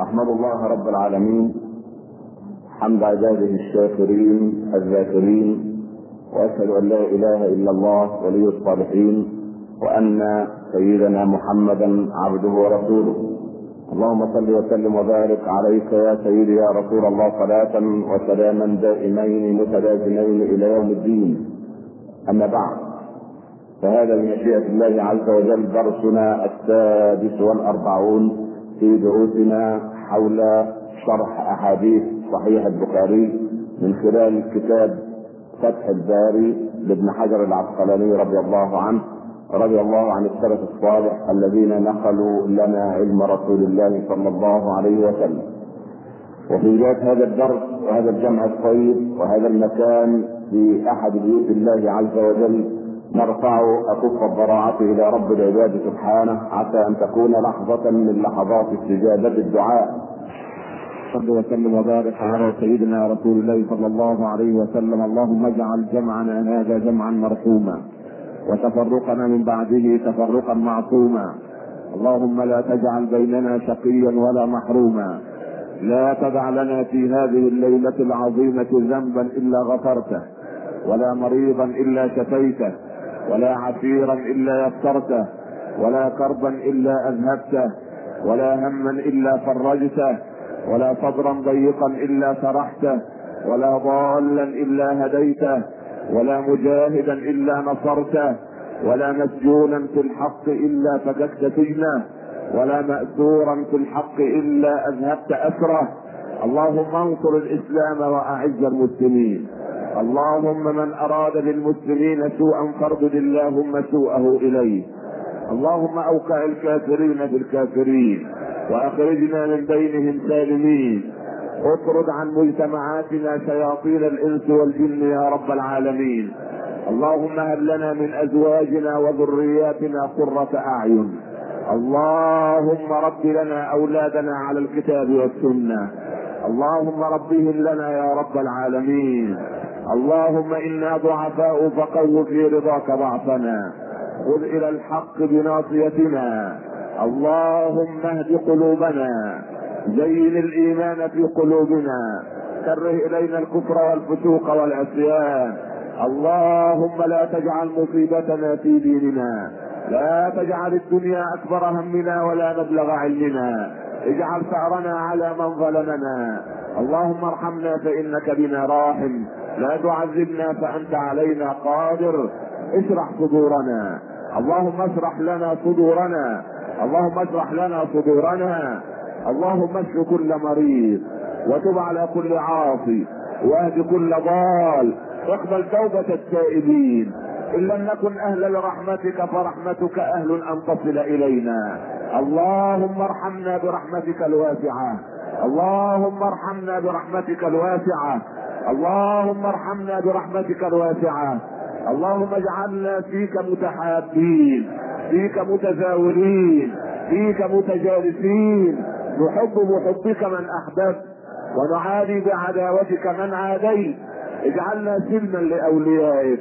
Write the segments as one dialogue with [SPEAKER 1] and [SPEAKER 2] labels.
[SPEAKER 1] أحمد الله رب العالمين حمد عباده الشاكرين الذاكرين وأشهد أن لا إله إلا الله ولي الصالحين وأن سيدنا محمدا عبده ورسوله. اللهم صل وسلم وبارك عليك يا سيدي يا رسول الله صلاة وسلاما دائمين متلازمين إلى يوم الدين. أما بعد فهذا بمشيئة الله عز وجل درسنا السادس والأربعون. في دروسنا حول شرح أحاديث صحيح البخاري من خلال كتاب فتح الباري لابن حجر العسقلاني رضي الله عنه رضي الله عن السلف الصالح الذين نقلوا لنا علم رسول الله صلى الله عليه وسلم. وفي بداية هذا الدرس وهذا الجمع الطيب وهذا المكان في أحد بيوت الله عز وجل نرفع أكف الضراعة إلى رب العباد سبحانه عسى أن تكون لحظة من لحظات استجابة الدعاء. صل وسلم وبارك على سيدنا رسول الله صلى الله عليه وسلم. اللهم اجعل جمعنا هذا جمعا مرحوما وتفرقنا من بعده تفرقا معصوما. اللهم لا تجعل بيننا شقيا ولا محروما. لا تدع لنا في هذه الليلة العظيمة ذنبا إلا غفرته ولا مريضا إلا شفيته. ولا عسيرا إلا يسرته ولا كربا إلا أذهبته ولا هما إلا فرجته ولا صدرا ضيقا إلا شرحته ولا ضالا إلا هديته ولا مجاهدا إلا نصرته ولا مسجونا في الحق إلا فككت سجنه ولا مأسورا في الحق إلا أذهبت أسره. اللهم انصر الإسلام وأعز المسلمين. اللهم من أراد بالمسلمين سوءا فاردد اللهم سوءه إليه. اللهم أوقع الكافرين بالكافرين وأخرجنا من بينهم سالمين. اطرد عن مجتمعاتنا شياطين الإنس والجن يا رب العالمين. اللهم هب لنا من أزواجنا وذرياتنا قرة أعين. اللهم رب لنا أولادنا على الكتاب والسنة. اللهم ربهم لنا يا رب العالمين. اللهم إنا ضعفاء فقو في رضاك ضعفنا. خذ إلى الحق بناصيتنا. اللهم اهد قلوبنا. زين الإيمان في قلوبنا. كره إلينا الكفر والفسوق والعصيان. اللهم لا تجعل مصيبتنا في ديننا. لا تجعل الدنيا أكبر همنا ولا مبلغ علمنا. اجعل ثأرنا على من ظلمنا. اللهم ارحمنا فإنك بنا راحم. لا تعذبنا فأنت علينا قادر. اشرح صدورنا. اللهم اشرح لنا صدورنا. اللهم اشرح لنا صدورنا. اللهم اشف كل مريض. وتب على كل عاصي. واهد كل ضال. واقبل توبة التائبين. إن لم نكن أهلا لرحمتك فرحمتك أهل أن تصل إلينا. اللهم ارحمنا برحمتك الواسعة. اللهم ارحمنا برحمتك الواسعة. اللهم ارحمنا برحمتك الواسعة. اللهم اجعلنا فيك متحابين فيك متزاورين فيك متجالسين. نحب بحبك من أحببت ونعادي بعداوتك من عاديت. اجعلنا سلما لأوليائك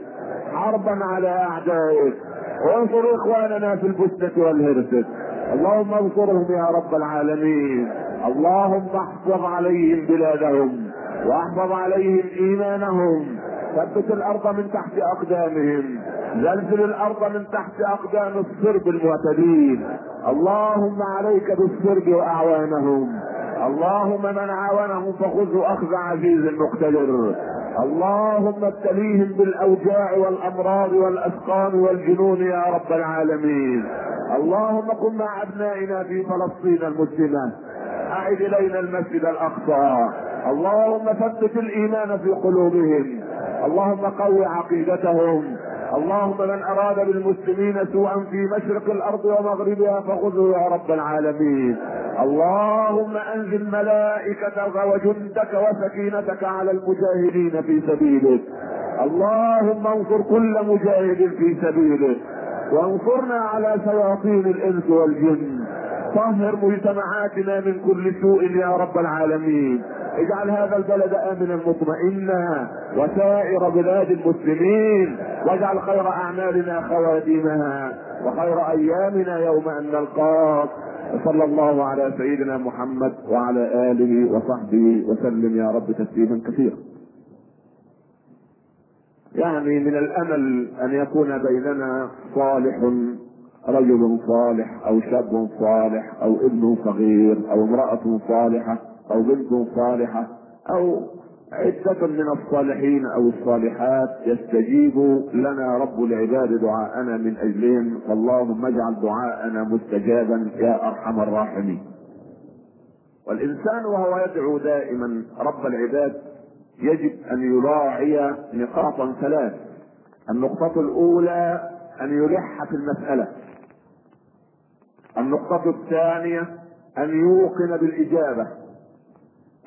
[SPEAKER 1] حربا على أعدائك. وانصر إخواننا في البسنة والهرسة. اللهم انصرهم يا رب العالمين. اللهم احفظ عليهم بلادهم واحفظ عليهم إيمانهم. ثبت الأرض من تحت أقدامهم. زلزل الأرض من تحت أقدام الصرب المعتدين. اللهم عليك بالصرب وأعوانهم. اللهم من عاونهم فخذه أخذ عزيز مقتدر. اللهم ابتليهم بالأوجاع والأمراض والأسقام والجنون يا رب العالمين. اللهم كن مع أبنائنا في فلسطين المسلمه أعد إلينا المسجد الأقصى. اللهم ثبت الإيمان في قلوبهم. اللهم قو عقيدتهم. اللهم من أراد بالمسلمين سوءا في مشرق الأرض ومغربها فخذه يا رب العالمين. اللهم أنزل ملائكتك وجندك وسكينتك على المجاهدين في سبيلك. اللهم انصر كل مجاهد في سبيلك. وانصرنا على شياطين الإنس والجن. طهر مجتمعاتنا من كل سوء يا رب العالمين. اجعل هذا البلد آمنا مطمئنا وسائر بلاد المسلمين. واجعل خير أعمالنا خواتيمها وخير أيامنا يوم أن نلقاك. وصلى الله على سيدنا محمد وعلى آله وصحبه وسلم يا رب تسليما كثيرا. يعني من الأمل أن يكون بيننا صالح رجل صالح أو شاب صالح أو ابن صغير أو امرأة صالحة أو بنت صالحة أو عدة من الصالحين أو الصالحات يستجيب لنا رب العباد دعاءنا من أجلهم فاللهم اجعل دعاءنا مستجابا يا أرحم الراحمين. والإنسان وهو يدعو دائما رب العباد يجب أن يراعي نقاطا ثلاث. النقطة الأولى أن يلح في المسألة. النقطة الثانية أن يوقن بالإجابة.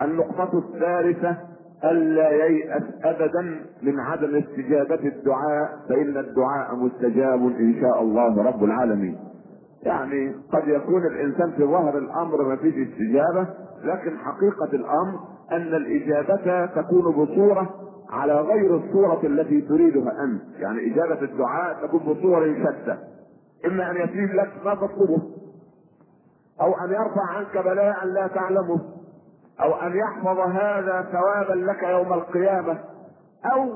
[SPEAKER 1] النقطة الثالثة ألا ييأس أبدا من عدم استجابة الدعاء فإن الدعاء مستجاب إن شاء الله رب العالمين. يعني قد يكون الإنسان في ظهر الأمر ما فيش استجابة لكن حقيقة الأمر أن الإجابة تكون بصورة على غير الصورة التي تريدها أنت، يعني إجابة الدعاء تكون بصور شتى. إما أن يسيب لك ما تطلبه أو أن يرفع عنك بلاء لا تعلمه. أو أن يحفظ هذا ثوابا لك يوم القيامة. أو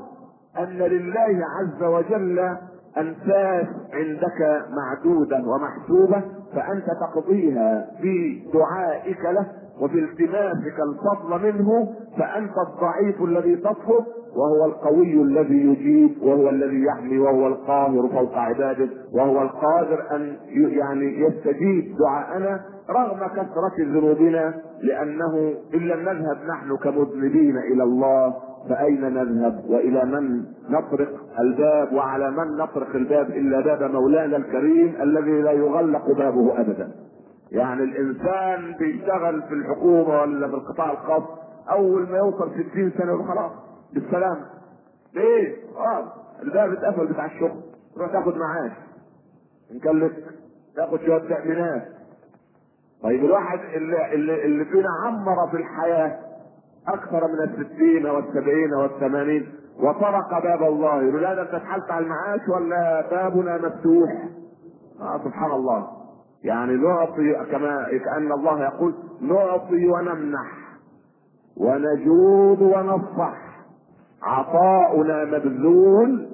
[SPEAKER 1] أن لله عز وجل أنفاس عندك معدوده ومحسوبه فأنت تقضيها بدعائك له. وفي التماسك الفضل منه فأنت الضعيف الذي تطلب وهو القوي الذي يجيب وهو الذي يحمي وهو القاهر فوق عباده وهو القادر أن يعني يستجيب دعاءنا رغم كثرة ذنوبنا لأنه إن لم نذهب نحن كمذنبين إلى الله فأين نذهب وإلى من نطرق الباب وعلى من نطرق الباب إلا باب مولانا الكريم الذي لا يغلق بابه أبدا يعني الإنسان بيشتغل في الحكومة ولا في القطاع الخاص أول ما يوصل 60 سنة خلاص بالسلام. ليه؟ آه الباب اتقفل بتاع الشغل. تروح تاخد معاش. لك تاخد شوية تأمينات. طيب الواحد اللي, اللي, اللي فينا عمر في الحياة أكثر من الستين والسبعين والثمانين وطرق باب الله. يقول لا أنت اتحلت على المعاش ولا بابنا مفتوح؟ آه سبحان الله. يعني نعطي كما كأن الله يقول نعطي ونمنح ونجود ونصح عطاؤنا مبذول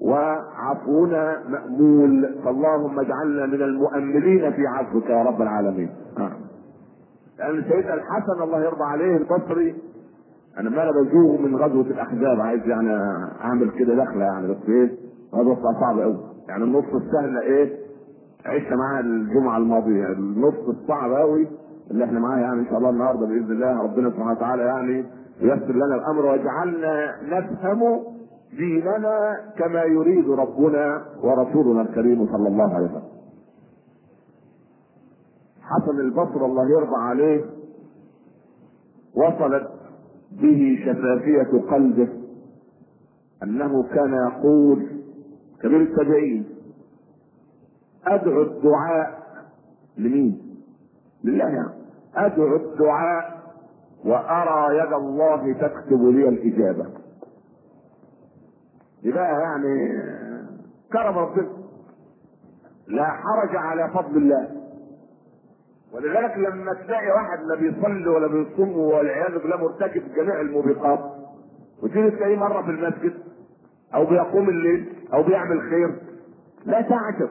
[SPEAKER 1] وعفونا مأمول. فاللهم اجعلنا من المؤملين في عفوك يا رب العالمين. لأن سيدنا الحسن الله يرضى عليه البصري أنا ما أنا بزوغ من غزوة الأحزاب عايز يعني أعمل كده دخلة يعني بس إيه غزوة صعبة أوي. يعني النص السهل إيه عشنا معاها الجمعة الماضية. النص الصعب أوي اللي إحنا معاه يعني إن شاء الله النهاردة بإذن الله ربنا سبحانه وتعالى يعني ييسر لنا الأمر ويجعلنا نفهم ديننا كما يريد ربنا ورسولنا الكريم صلى الله عليه وسلم. حسن البصر الله يرضى عليه. وصلت به شفافية قلبه. أنه كان يقول كبير التابعين أدعو الدعاء. لمين؟ لله يعني. أدعو الدعاء وأرى يد الله تكتب لي الإجابة. يبقى يعني كرم ربنا لا حرج على فضل الله. ولذلك لما تلاقي واحد لا بيصلي ولا بيصوم والعياذ بالله مرتكب جميع الموبقات وتيجي تلاقيه مرة في المسجد أو بيقوم الليل أو بيعمل خير لا تعجب.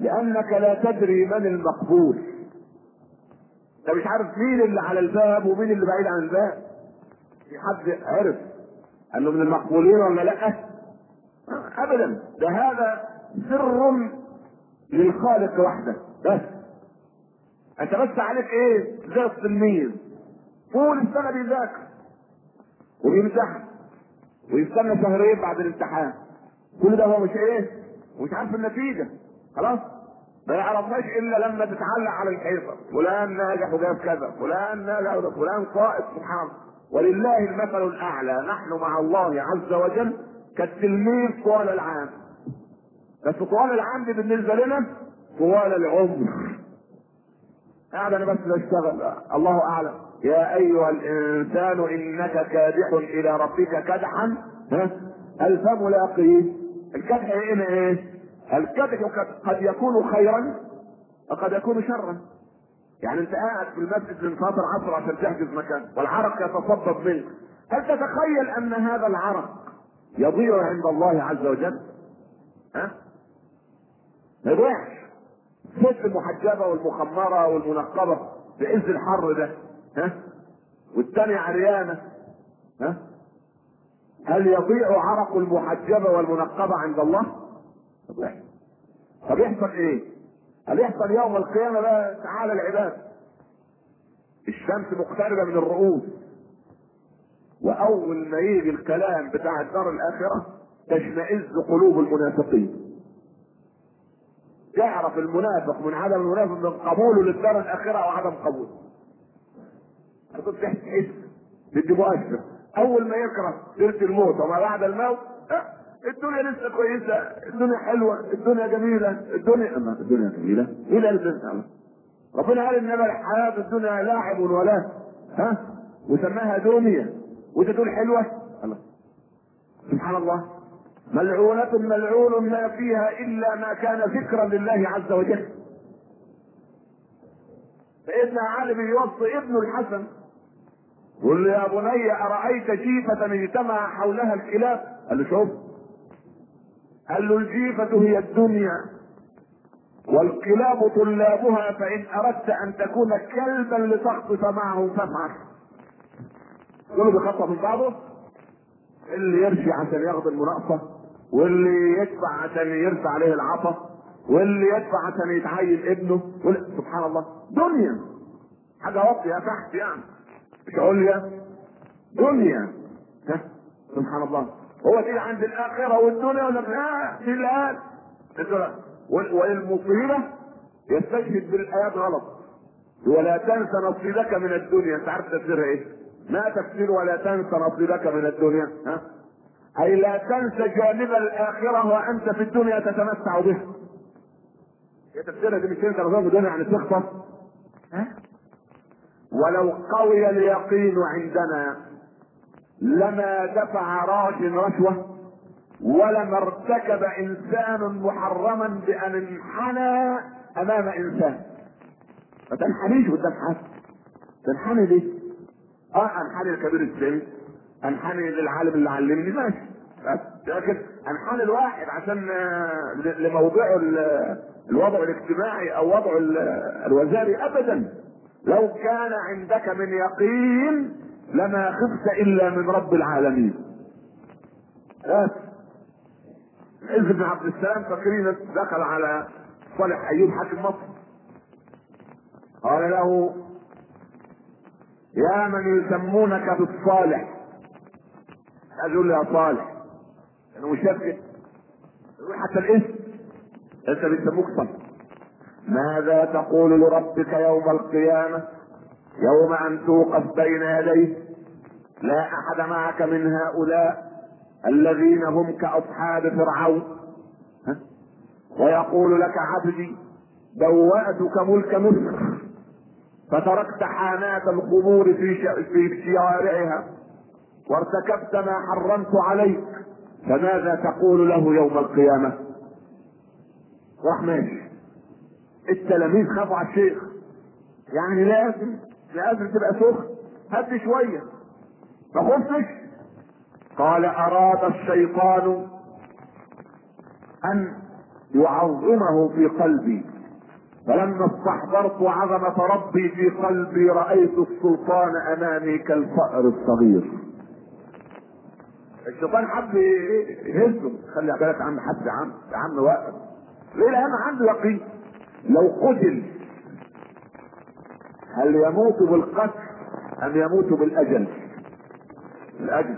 [SPEAKER 1] لأنك لا تدري من المقبول. انت مش عارف مين اللي على الباب ومين اللي بعيد عن الباب. في حد عرف أنه من المقبولين ولا لأ؟ ابدا. ده هذا سر للخالق وحده. بس. أنت بس عليك إيه؟ زي التلميذ طول السنة بيذاكر وبيمتحن ويستنى شهرين بعد الامتحان. كل ده هو مش إيه؟ ومش عارف النتيجة. خلاص؟ ما يعرفناش إلا لما تتعلق على الحيطة. فلان ناجح وجاب كذا فلان ناجح وجاب فلان قائد سبحان ولله المثل الأعلى. نحن مع الله عز وجل كالتلميذ طوال العام. بس طوال العام دي بالنسبة لنا طوال العمر. قاعد أنا بس بشتغل الله أعلم. يا أيها الإنسان إنك كادح إلى ربك كدحا. ها؟ هل فملاقيه الكدح هنا إيه؟ الكدح قد يكون خيرا وقد يكون شرا. يعني أنت قاعد في المسجد من فتره عصر عشان تحجز مكان والعرق يتصبب منك. هل تتخيل أن هذا العرق يضيع عند الله عز وجل؟ ها؟ ما يضيعش ست المحجبة والمخمرة والمنقبة في عز الحر ده ها؟ والثانيه عريانة ها؟ هل يضيع عرق المحجبة والمنقبة عند الله؟ يضيع طب يحصل إيه؟ هل يحصل يوم القيامة بقى؟ تعالى العباد. الشمس مقتربة من الرؤوس. وأول ما يجي الكلام بتاع الدار الآخرة تشمئز قلوب المنافقين. يعرف المنافق من عدم المنافق من قبوله للدار الآخرة أو عدم قبوله. كنت تحس بدي مؤشر. أول ما يكره سيره الموت وما بعد الموت؟ أه الدنيا لسه كويسة الدنيا حلوة الدنيا جميلة الدنيا أما الدنيا جميلة؟ إيه اللي قال ربنا قال إنما الحياة الدنيا لاعب ولا ها؟ وسماها دنيا وإنت تقول حلوة؟ الله. سبحان الله. ملعونة ملعون ما فيها إلا ما كان ذكرا لله عز وجل. سيدنا علي بيوصي ابنه الحسن يقول له يا بني أرأيت جيفة اجتمع حولها الكلاب قال له شوف قال له الجيفة هي الدنيا والكلاب طلابها فإن أردت أن تكون كلبا لتخطف معهم فافعل. كله بيخطف من بعضه؟ اللي يرشي عشان ياخد المناقصة واللي يدفع عشان يرفع عليه العطا واللي يدفع عشان يتعين ابنه وال... سبحان الله. دنيا. حاجة واطية تحت يعني. مش عليا دنيا. سبحان الله. هو دي عند الآخرة والدنيا ولا لا دي الآن والمصيبة يستشهد بالآيات غلط. ولا تنس نصيبك من الدنيا. انت عارف تفسيرها إيه؟ ما تفسير ولا تنس نصيبك من الدنيا. ها؟ أي لا تنس جانب الآخرة وأنت في الدنيا تتمتع بها هي تفسيرها دي مش انت نظام الدنيا يعني تخطف ها؟ ولو قوي اليقين عندنا لما دفع راج رشوة ولما ارتكب إنسان محرما بأن انحنى أمام إنسان. ما تنحنيش قدام حد تنحني ليه؟ آه أنحني لكبير السن. أنحني للعالم اللي علمني. ماشي. لكن أنحني الواحد عشان لموضوعه الوضع الاجتماعي أو وضعه الوزاري. ابدا. لو كان عندك من يقين لما خفت إلا من رب العالمين. بس عز بن عبد السلام فاكرين دخل على صالح أيوب حاكم مصر. قال له يا من يسمونك بالصالح؟ قال له يا صالح أنا مش شايف حتى الاسم. أنت بيسموك صالح ماذا تقول لربك يوم القيامة؟ يوم أن توقف بين يديه لا أحد معك من هؤلاء الذين هم كأصحاب فرعون؟ ويقول لك عبدي بوأتك ملك مصر فتركت حانات القبور في في شوارعها وارتكبت ما حرمت عليك فماذا تقول له يوم القيامة؟ راح ماشي التلاميذ خافوا على الشيخ يعني لازم لازم تبقى سخن. هد شوية. ما خفتش. قال أراد الشيطان أن يعظمه في قلبي. فلما استحضرت عظمة ربي في قلبي رأيت السلطان أمامي كالفأر الصغير. الشيطان حب يهزه. خلي بالك عم حد عم عم واقف. ليه؟ لأن عنده يقين. لو قتل هل يموت بالقتل أم يموت بالأجل؟ الأجل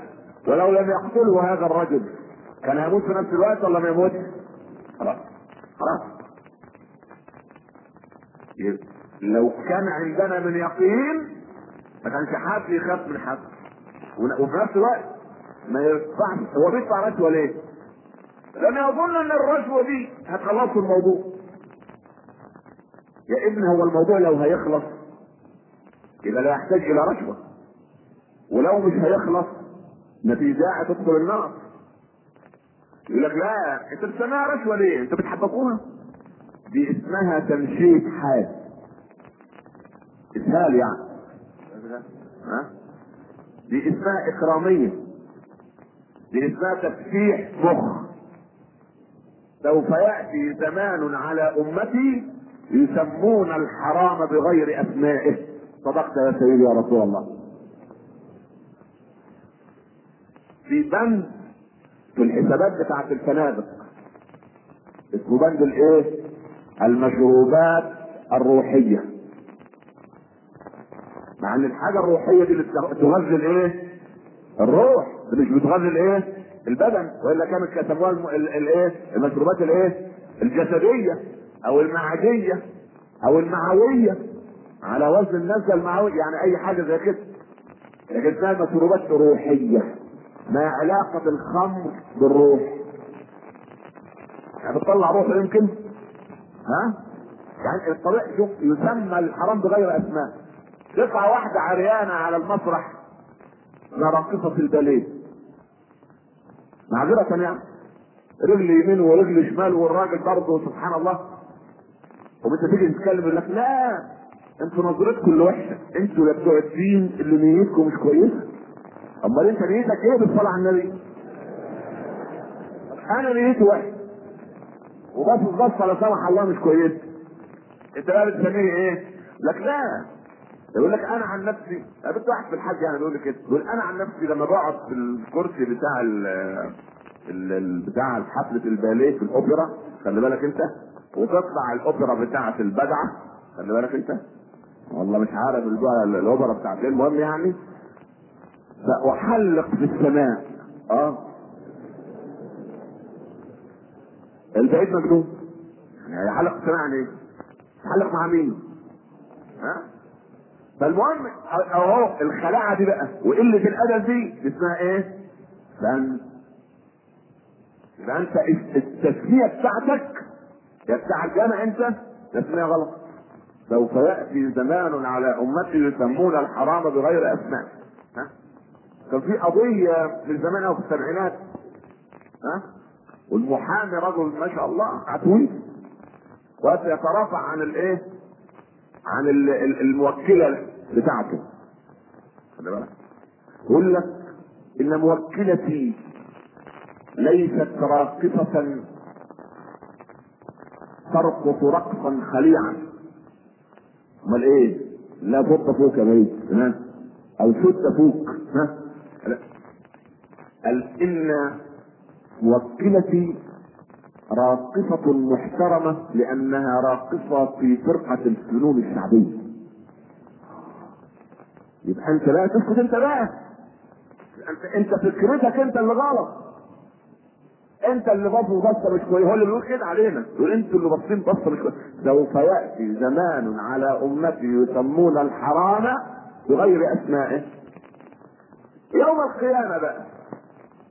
[SPEAKER 1] ولو لم يقتله هذا الرجل كان يموت في نفس الوقت ولا ما يموت؟ خلاص خلاص لو كان عندنا من يقين ما كانش حد يخاف من حد وفي نفس الوقت ما يدفعش هو بيدفع رشوه ليه؟ لأن يظن أن الرشوه دي هتخلصوا الموضوع يا ابني هو الموضوع لو هيخلص يبقى لا يحتاج إلى رشوه ولو مش هيخلص داعي تدخل النار. يقول لك لا انت بتسميها رشوة ليه؟ انت بتحبكوها؟ دي اسمها تمشيط حاد. إسهال يعني. ها؟ دي اسمها اكراميه دي اسمها تفتيح مخ سوف يأتي زمان على أمتي يسمون الحرام بغير أسمائه. صدقت يا سيدي يا رسول الله. في بند في الحسابات بتاعت الفنادق. اسمه بند الايه؟ المشروبات الروحية. مع ان الحاجة الروحية دي اللي تغذي الايه؟ الروح. دي مش بتغذي الايه؟ البدن. وإلا كانت كتبوها الايه؟ المشروبات الايه؟ الجسدية أو المعدية أو المعوية. على وزن النزله المعوي يعني أي حاجة زي كده. لكن اسمها مشروبات روحية ما علاقة الخمر بالروح. يعني بتطلع روح يمكن؟ ها؟ يعني الطريق شوف يسمى الحرام بغير أسماء. تطلع واحدة عريانة على المسرح راقصه الباليه معذرة يعني رجل يمين ورجل شمال والراجل برضه سبحان الله. وانت تيجي تتكلم يقول لك لا. أنتوا نظرتكم اللي وحشة. أنتوا اللي بتوع الدين اللي نيتكم مش كويسة. أمال انت نيتك إيه بالصلاة على النبي؟ أنا نيتي وحشة. وبس بص لا سمح الله مش كويسة. انت بقى بتسميه إيه؟ لك لا. يقول لك أنا عن نفسي. قابلت واحد في الحج يعني بيقول لي كده. يقول أنا عن نفسي لما بقعد في الكرسي بتاع ال ال- ال- بتاع حفلة الباليه في الأوبرا خلي بالك انت وتطلع الأوبرا بتاعة البدعة خلي بالك انت. والله مش عارف الأوبرا بتاعت إيه المهم يعني ساحلق في السماء آه البعيد مجنون يعني يحلق في السماء يعني إيه؟ يحلق مع مين؟ ها؟ فالمهم أهو الخلاعة دي بقى وقلة الأدب دي اسمها إيه؟ فن يبقى أنت التسمية بتاعتك يا بتاع الجامع أنت تسميه غلط سوف يأتي زمان على امتي يسمون الحرام بغير أسماء ها؟ كان في قضية من زمان أو في السبعينات ها؟ والمحامي رجل ما شاء الله عتوي وقت يترافع عن الإيه؟ عن ال- ال- الموكلة بتاعته خلي بالك يقول لك إن موكلتي ليست راقصة ترقص رقصا خليعا امال إيه لا فوق فوق يا بيت ها أو شد فوق ها لا. قال إن موكلتي راقصة محترمة لأنها راقصة في فرقة الفنون الشعبية. يبقى أنت بقى تسكت أنت بقى. أنت فكرتك أنت اللي غلط. أنت اللي بصوا بصة مش كويسة، هو اللي بيقول كده علينا، يقول أنتوا اللي باصين بصة مش كويسة. سوف يأتي زمان على أمتي يسمون الحرام بغير أسمائه. يوم القيامة بقى.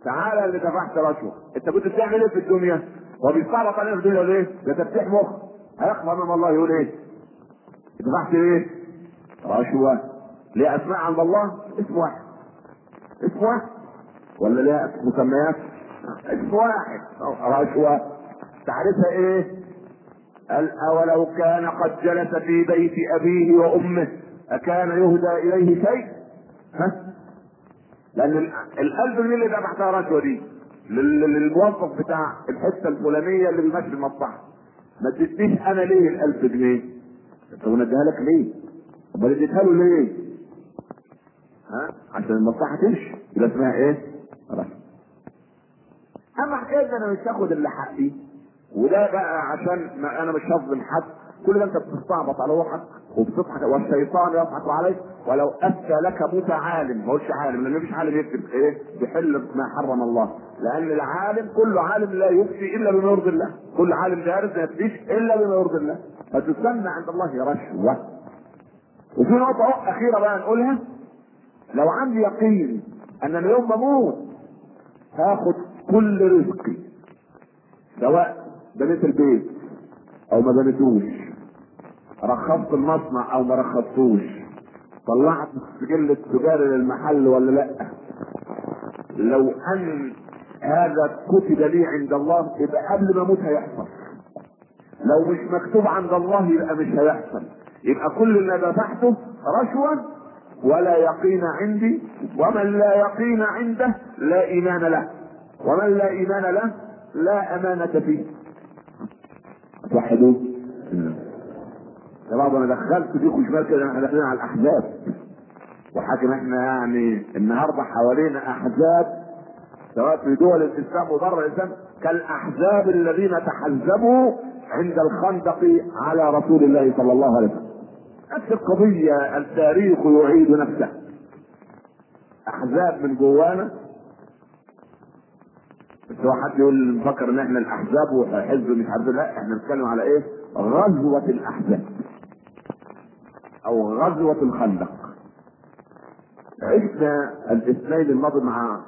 [SPEAKER 1] تعالى اللي دفعت رشوه انت كنت بتعمل إيه في الدنيا؟ وبيستعبط علينا في الدنيا ليه؟ ده تفتح مخ هيقف امام الله يقول إيه؟ دفعت إيه؟ رشوه ليه اسماء عند الله. اسم واحد. اسم واحد. ولا ليها مسميات اسم واحد رشوه تعرفها إيه قال أولو كان قد جلس في بيت أبيه وأمه أكان يهدى إليه شيء ها لأن ال- الألف جنيه اللي دفعتها رشوة دي لل- للموظف بتاع الحتة الفلانية اللي بيمشي المصلحه ما تديش أنا ليه الألف جنيه؟ انت نديها لك ليه؟ امال اديتها له ليه؟ ها؟ عشان المصلحه تمشي يبقى اسمها إيه؟ أما حكاية أنا مش هاخد اللي حقي وده بقى عشان ما أنا مش هظلم حد كل ده أنت بتستعبط على روحك وبتضحك. والشيطان يضحك عليك. ولو افتى لك متعالم. ما هوش عالم. لأن مفيش عالم يكتب إيه؟ بيحل ما حرم الله. لأن العالم كل عالم لا يفتي إلا بما يرضي الله. كل عالم دارس ما يفتيش إلا بما يرضي الله. فتسمى عند الله رشوة. وفي نقطة أخيرة بقى نقولها. لو عندي يقين أن أنا يوم ما أموت هاخد كل رزقي سواء بنيت البيت أو ما بنيتوش. رخصت المصنع أو ما رخصتوش. طلعت السجل التجاري للمحل ولا لأ؟ لو أن هذا كتب لي عند الله يبقى قبل ما أموت هيحصل. لو مش مكتوب عند الله يبقى مش هيحصل. يبقى كل اللي دفعته رشوة ولا يقين عندي ومن لا يقين عنده لا إيمان له. ومن لا إيمان له لا أمانة فيه.
[SPEAKER 2] توحدوا
[SPEAKER 1] يا بعض أنا دخلت فيكم شمال كده إحنا داخلين على الأحزاب. وحاكم إحنا يعني النهارده حوالينا أحزاب. سواء في دول الإسلام وبره الإسلام كالأحزاب الذين تحزبوا عند الخندق على رسول الله صلى الله عليه وسلم. نفس القضية التاريخ يعيد نفسه. أحزاب من جوانا بس هو حد يقول مفكر ان إحنا الاحزاب وحزب مش عارف لا إحنا بنتكلم على إيه؟ غزوة الأحزاب. أو غزوة الخندق. عشنا الاثنين الماضي مع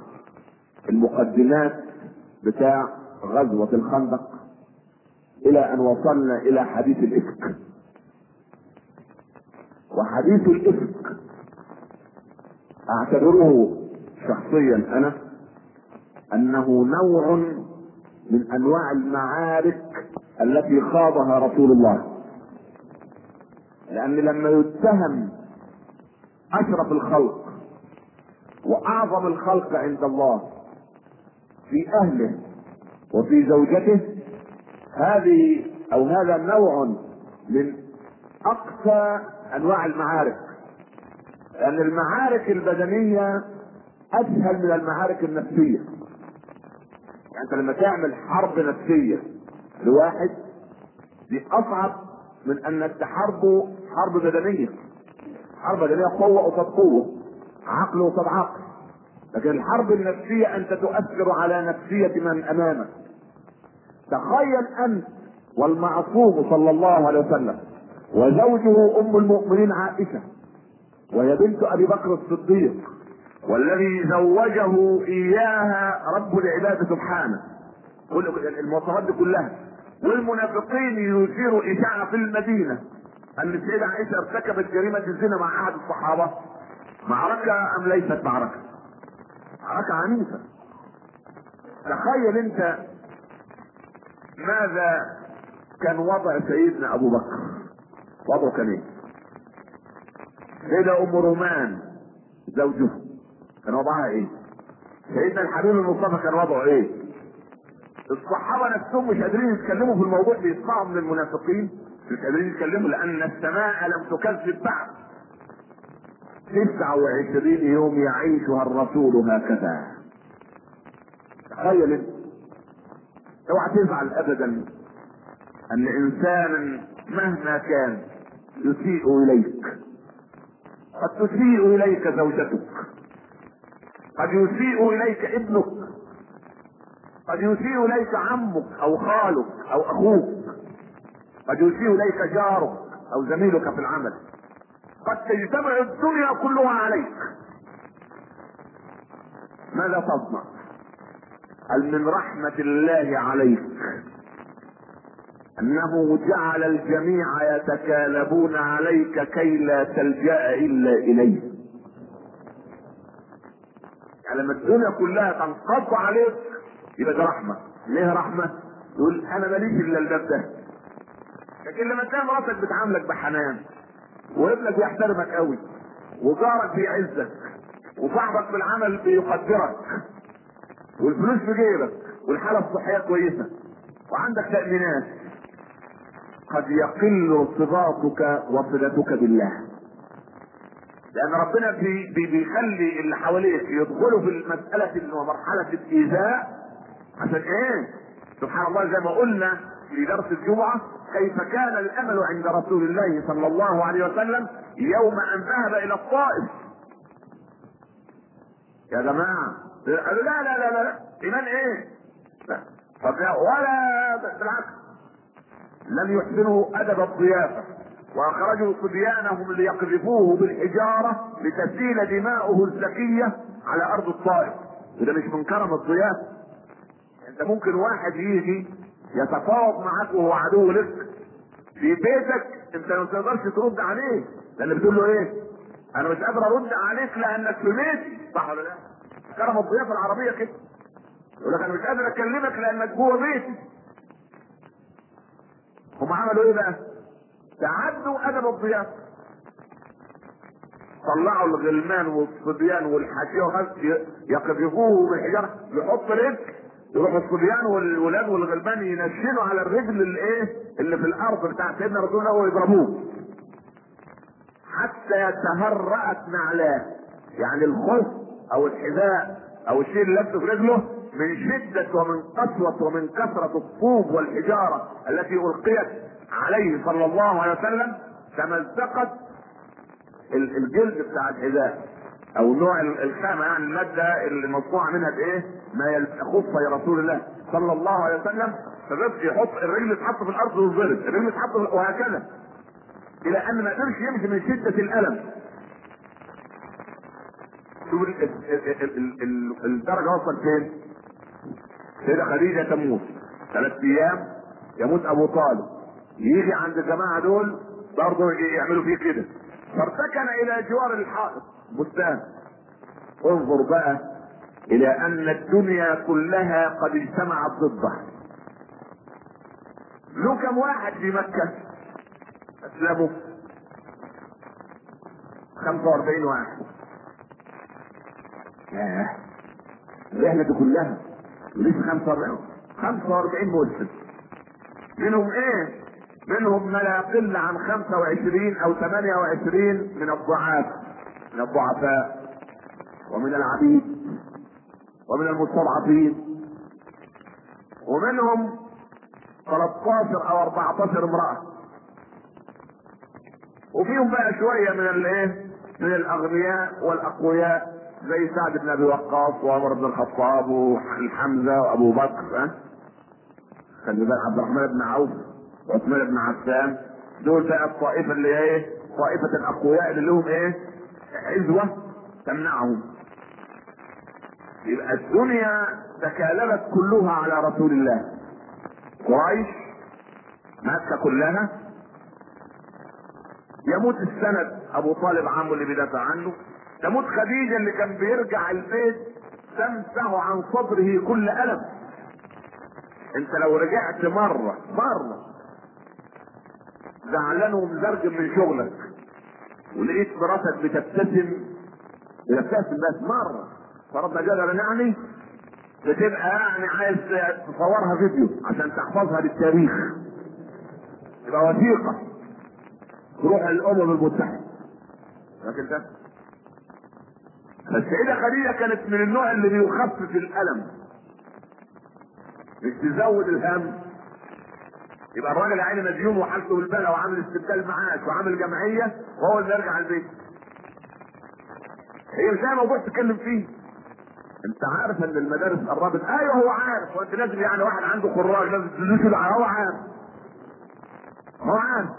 [SPEAKER 1] المقدمات بتاع غزوة الخندق إلى أن وصلنا إلى حديث الإفك. وحديث الإفك أعتبره شخصيا أنا أنه نوع من أنواع المعارك التي خاضها رسول الله. لأن لما يتهم أشرف الخلق وأعظم الخلق عند الله في أهله وفي زوجته هذه أو هذا نوع من أقصى أنواع المعارك. لأن المعارك البدنية اسهل من المعارك النفسية. أنت لما تعمل حرب نفسية لواحد دي اصعب من انك تحاربه حرب بدنية. حرب بدنية قوة قصاد قوة. عقل قصاد عقل. لكن الحرب النفسية أنت تؤثر على نفسية من أمامك. تخيل أنت والمعصوم صلى الله عليه وسلم وزوجه أم المؤمنين عائشة وهي بنت أبي بكر الصديق. والذي زوجه إياها رب العباد سبحانه كل المواصفات دي كلها والمنافقين يثيروا إشاعة في المدينة أن السيدة عائشة ارتكبت جريمة الزنا مع أحد الصحابة معركة أم ليست معركة؟ معركة عنيفة. تخيل أنت ماذا كان وضع سيدنا أبو بكر؟ وضعه كان إيه؟ سيدة أم رومان زوجه كان وضعها إيه؟ سيدنا الحبيب المصطفى كان وضعه إيه؟ الصحابة نفسهم مش قادرين يتكلموا في الموضوع بيسمعوا من المنافقين مش قادرين يتكلموا لأن السماء لم تكذب بعد. تسعة وعشرين يوم يعيشها الرسول هكذا. تخيل اوعى تزعل ابدا أن انسانا مهما كان يسيء إليك. قد تسيء إليك زوجتك. قد يسيء إليك ابنك. قد يسيء إليك عمك أو خالك أو أخوك. قد يسيء إليك جارك أو زميلك في العمل. قد تجتمع الدنيا كلها عليك. ماذا تصنع هل من رحمة الله عليك. أنه جعل الجميع يتكالبون عليك كي لا تلجأ إليه يعني لما الدنيا كلها تنقض عليك يبقى ده رحمة. ليه رحمة؟ يقول أنا ماليش إلا الباب ده. لكن لما تلاقي مراتك بتعاملك بحنان وابنك بيحترمك قوي وجارك بيعزك وصاحبك في العمل بيقدرك والفلوس في جيبك والحالة الصحية كويسة وعندك تأمينات قد يقل ارتباطك وصلتك بالله. لأن ربنا بي بي بيخلي اللي حواليك يدخلوا في المسألة ومرحلة الإيذاء. عشان إيه؟ سبحان الله زي ما قلنا في درس الجمعة كيف كان الأمل عند رسول الله صلى الله عليه وسلم يوم أن ذهب إلى الطائف. يا جماعة قالوا لا لا لا لا إيمان إيه؟ لا. ولا بالعكس. لم يحسنوا أدب الضيافة. واخرجوا صبيانهم ليقذفوه بالحجارة لتسيل دماؤه الزكية على أرض الطائف. وده مش من كرم الضيافة انت ممكن واحد يجي يتفاوض معاك وهو عدو لك. في بيتك أنت ما تقدرش ترد عليه. لأن بتقول له إيه؟ أنا مش قادر أرد عليك لأنك في بيتي صح ولا لا؟ كرم الضيافه العربية كده. يقول لك أنا مش قادر أكلمك لأنك جوه بيتي. هم عملوا إيه بقى؟ تعدوا ادب الضيافه طلعوا الغلمان والصبيان والحاشيه يقذفوه بالحجاره يحط رجل يروح الصبيان والولاد والغلمان ينشنوا على الرجل الايه؟ اللي في الأرض بتاع سيدنا رسول الله ويضربوه. حتى يتهرأت نعلاه يعني الخف أو الحذاء أو الشيء اللي لابسه في رجله من شدة ومن قسوة ومن كثرة الطوب والحجارة التي ألقيت عليه صلى الله عليه وسلم تمزقت الجلد بتاع الحذاء أو نوع الخامة يعني المادة اللي مصنوعة منها بإيه؟ ما خف رسول الله صلى الله عليه وسلم فبس يحط الرجل تحط في الأرض ويضرب، الرجل تحط وهكذا إلى أن ما قدرش يمشي من شدة الألم. شوف الدرجة وصل فين؟ سيدة خديجة تموت ثلاث أيام يموت أبو طالب يجي عند الجماعة دول برضه يعملوا فيه كده. فارتكن إلى جوار الحائط. بستان. انظر بقى إلى أن الدنيا كلها قد اجتمعت ضده له كم واحد في مكة؟ أسلموا. 45 واحد. ياه. الرحلة دي كلها ولسه 45 45 مسلم منهم إيه؟ منهم ما لا يقل عن 25 أو 28 من الضعاف من الضعفاء ومن العبيد ومن المستضعفين. ومنهم 13 أو 14 امرأة. وفيهم بقى شوية من الإيه؟ من الأغنياء والأقوياء زي سعد بن أبي وقاص وعمر بن الخطاب وحمزه وأبو بكر خلي بالك عبد الرحمن بن عوف. وعثمان بن عفان دول بقى الطائفة اللي هي إيه؟ طائفة الأقوياء اللي لهم إيه؟ عزوة تمنعهم. يبقى الدنيا تكالبت كلها على رسول الله. قريش مكه كلها يموت السند أبو طالب عمه اللي بيدافع عنه تموت خديجة اللي كان بيرجع البيت تمسح عن صدره كل ألم أنت لو رجعت مرة مرة زعلان ومزرجم من شغلك. ولقيت مراتك بتبتسم. بتبتسم بس مرة. فرضنا جدلا يعني؟ بتبقى يعني عايز تصورها فيديو عشان تحفظها للتاريخ. تبقى وثيقة. تروح الامم المتحدة. لكن ده فالسيدة خديجة كانت من النوع اللي بيخفف الألم. مش تزود الهم. يبقى الراجل عيني مديون وحالته بالبلا وعامل استبدال معاش وعامل جمعية وهو اللي يرجع البيت. هي مش موضوع تتكلم فيه. انت عارف ان المدارس قربت. أيوه هو عارف. وانت لازم يعني واحد عنده خراج لازم تدوس هو عارف. هو عارف.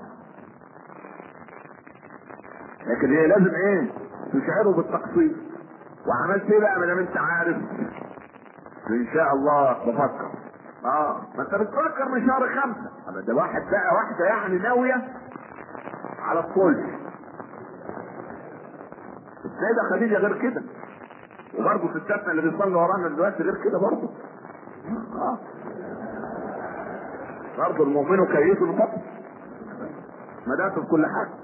[SPEAKER 1] لكن هي لازم إيه؟ تشعره بالتقصير. وعملت إيه بقى؟ ما دام أنت عارف. إن شاء الله بفكر. آه. ما أنت بتفكر من شهر خمسة. اما ده واحد بقى واحدة يعني ناوية على الصلح السيدة خديجة غير كده؟ وبرضه ستاتنا اللي بيصلوا ورانا دلوقتي غير كده برضه. آه. برضه المؤمن كيس البطن مدافع كل حاجة.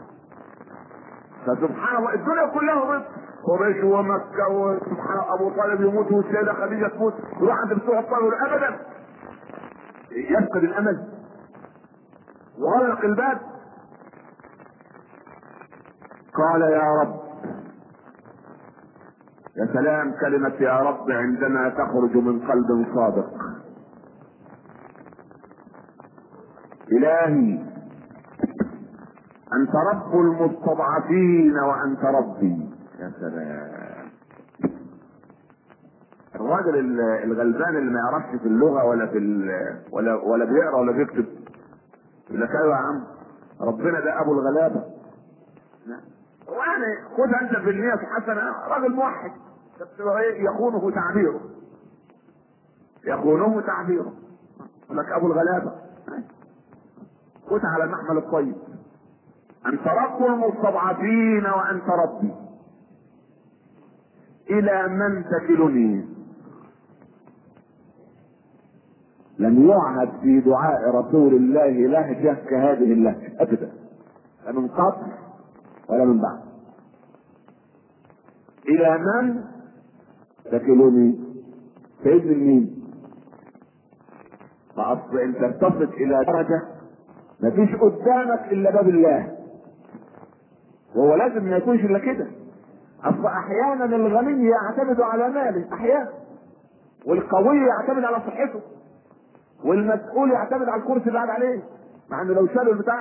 [SPEAKER 1] فسبحان الله الدنيا كلها مصر قريش ومكة وسبحان أبو طالب يموت والسيدة خديجة تموت. يروح عند بتوع الطالب أبدا. يفقد الأمل وغلق الباب. قال يا رب يا سلام كلمة يا رب عندما تخرج من قلب صادق. إلهي أنت رب المستضعفين وأنت ربي. يا سلام. الراجل الغلبان اللي ما يعرفش في اللغة ولا في ولا ولا بيقرأ ولا بيكتب. يقول لك أيوه يا عم ربنا ده أبو الغلابة. يعني خدها أنت بالنية حسنة راجل موحد. يخونه تعبيره. يخونه تعبيره. يقول لك أبو الغلابة. خدها على المحمل الطيب. أنت رب المستضعفين وأنت ربي. إلى من تكلني؟ لم يعهد في دعاء رسول الله لهجة كهذه اللهجة. أبدا. لا من قبل ولا من بعد. إلى من؟ تكلني سيدنا مين؟ فاصل انت تصل إلى درجة مفيش قدامك إلا باب الله. وهو لازم ما يكونش إلا كده. أصل أحيانا الغني يعتمد على ماله أحيانا. والقوي يعتمد على صحته. والمسؤول يعتمد على الكرسي اللي قاعد عليه. مع إنه لو شالوا البتاع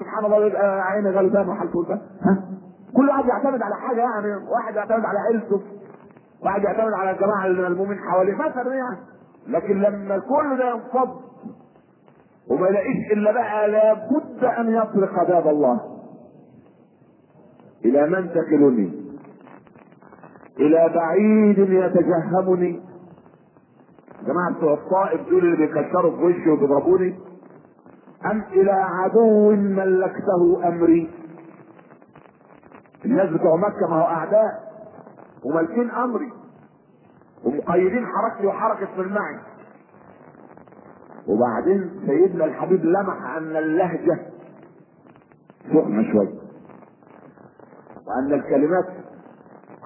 [SPEAKER 1] سبحان الله يبقى عيني غلبان وحالته ده كل واحد يعتمد على حاجة يعني واحد يعتمد على عيلته واحد يعتمد على الجماعه الملمومين حواليه مثلا يعني. لكن لما كل ده ينفض وما يلاقيش إلا بقى لابد أن يطرق باب الله. إلى من تكلني إلى بعيد يتجهمني. جماعة بتوع الطائف دول اللي بيكسروا في وشي وبيضربوني. أم إلى عدو ملكته أمري؟ الناس بتوع مكة ما هو أعداء ومالكين أمري ومقيدين حركتي وحركة من معي وبعدين سيدنا الحبيب لمح أن اللهجة سخنة شوية وأن الكلمات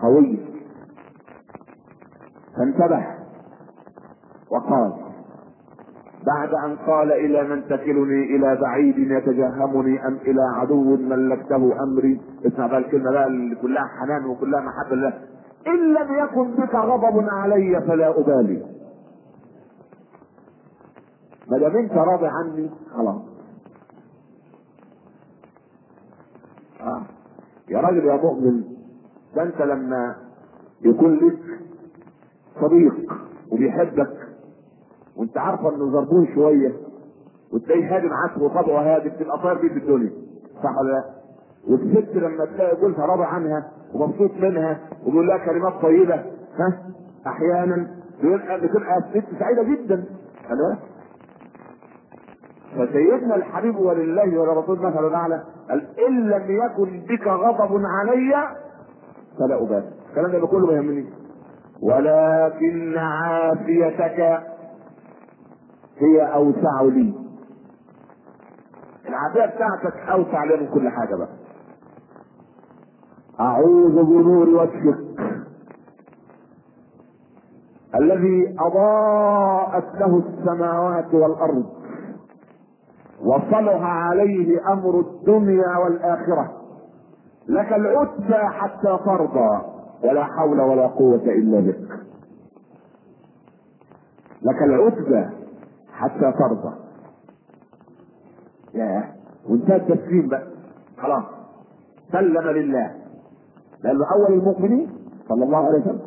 [SPEAKER 1] قوية. فانتبه. وقال بعد أن قال إلى من تكلني إلى بعيد يتجهمني أم إلى عدو ملكته أمري اسمع بقى الكلمة بقى اللي كلها حنان وكلها محبة لله. إن لم يكن بك غضب علي فلا أبالي. ما دام أنت راضي عني خلاص. آه. يا راجل يا مؤمن ده أنت لما يكون لك صديق وبيحبك وانت عارفه انه زربون شوية وتلاقيه هادي معاك وطبعه هادي بتبقى طاير بيه في الدنيا. صح ولا لا؟ والست لما تلاقي جوزها راضي عنها ومبسوط منها وبيقول لها كلمات طيبة. ها؟ أحيانا بتبقى الست سعيدة جدا. خلاص فسيدنا الحبيب ولله ولرسول مثل الاعلى قال إن لم يكن بك غضب علي فلا أبالي. الكلام ده كله ما يهمنيش ولكن عافيتك هي أوسع لي. العافيه بتاعتك أوسع لي من كل حاجة بقى. أعوذ بنور وجهك. الذي أضاءت له السماوات والأرض. وصلح عليه أمر الدنيا والآخرة. لك العتبى حتى ترضى. ولا حول ولا قوة إلا بك. لك العتبى حتى ترضى. يا وانتهى التسليم بقى. خلاص. سلم لله. لأنه أول المؤمنين صلى الله عليه وسلم.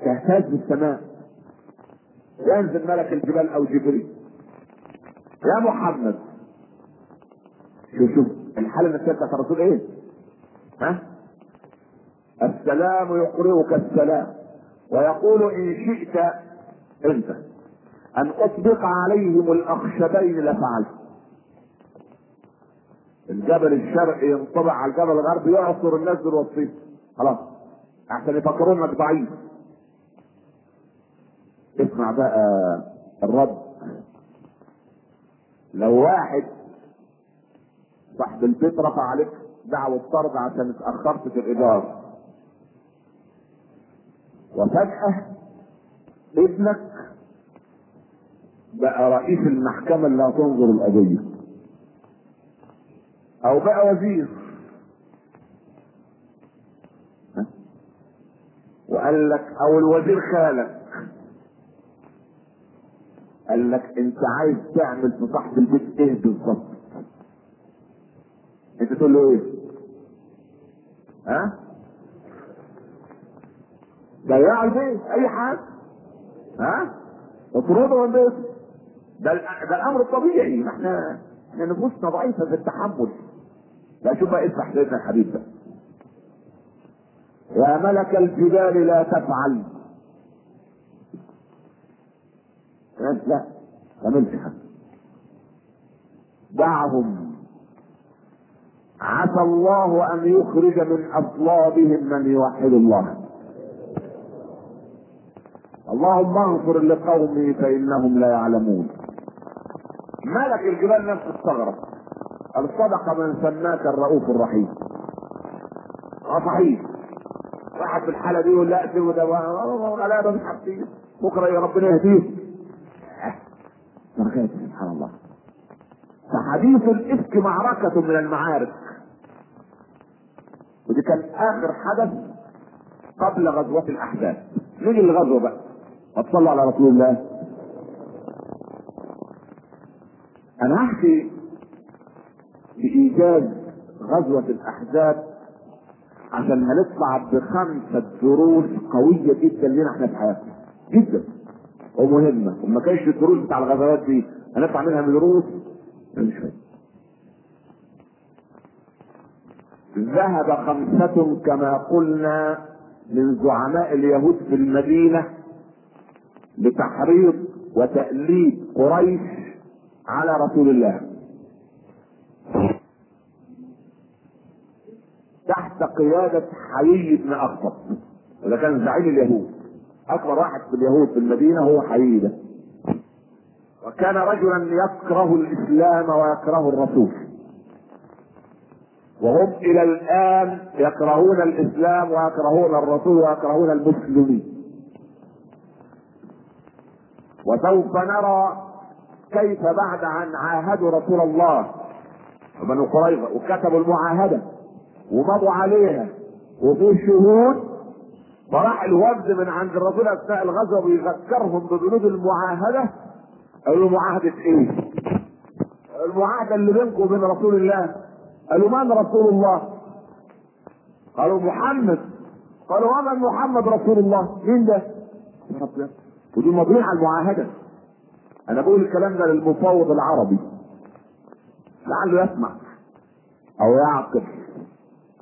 [SPEAKER 1] تهتز السماء ينزل ملك الجبال أو جبريل. يا محمد. شوف شوف. الحالة النفسية بتاعت الرسول إيه؟ ها؟ السلام يقرئك السلام. ويقول إن شئت أنت. أن أطبق عليهم الأخشبين لفعلت الجبل الشرقي ينطبق على الجبل الغربي يعصر الناس بالوصيف. خلاص. عشان يفكرون انك ضعيف. اسمع بقى الرد. لو واحد صاحب البيت رفع عليك دعوة طرد عشان اتأخرت في الإيجار وفجأة ابنك بقى رئيس المحكمة اللي هتنظر القضية أو بقى وزير؟ وقال لك أو الوزير خالك قال لك أنت عايز تعمل في صاحب البيت إيه بالظبط؟ أنت تقول له إيه؟ ها؟ ضيع البيت أي حاجة ها؟ اطرده من البيت ده ده الأمر الطبيعي. ما إحنا نفوسنا ضعيفة في التحمل. لا شوف بقى اسمع سيدنا الحبيب ده يا ملك الجبال لا تفعل. لا تعملش حاجة دعهم. عسى الله أن يخرج من أصلابهم من يوحد الله. اللهم اغفر لقومي فإنهم لا يعلمون. ملك الجبال نفسه استغرب قال صدق من سماك الرؤوف الرحيم. آه صحيح. واحد في الحالة دي يقول لا ده لا ده مش بكرة يا ربنا يهديه. بركات سبحان الله. فحديث الإفك معركة من المعارك. ودي كان آخر حدث قبل غزوة الأحزاب. نيجي للغزوة بقى؟ اتصلوا على رسول الله. أنا هحكي بإيجاز غزوة الأحزاب عشان هنطلع بخمسة دروس قوية جدا لنا إحنا في حياتنا. جدا. ومهمة. وما كانش الدروس بتاع الغزوات دي. هنطلع منها من دروس؟ ذهب خمسة كما قلنا من زعماء اليهود في المدينة لتحريض وتأليب قريش على رسول الله. تحت قيادة حيي بن أخطب. وده كان زعيم اليهود. أكبر واحد في اليهود في المدينة هو حيي ده. وكان رجلا يكره الإسلام ويكره الرسول. وهم إلى الآن يكرهون الإسلام ويكرهون الرسول ويكرهون المسلمين. وسوف نرى كيف بعد أن عاهدوا رسول الله وبنو قريظة وكتبوا المعاهدة ومضوا عليها وفي شهود فراح الوفد من عند الرسول أثناء الغزوه بيذكرهم ببنود المعاهدة قالوا معاهدة إيه؟ المعاهدة اللي بينكم وبين رسول الله قالوا من رسول الله؟ قالوا محمد قالوا ومن محمد رسول الله؟ مين ده؟ ماضيين على المعاهدة. أنا بقول الكلام ده للمفوض العربي. لعله يسمع أو يعقل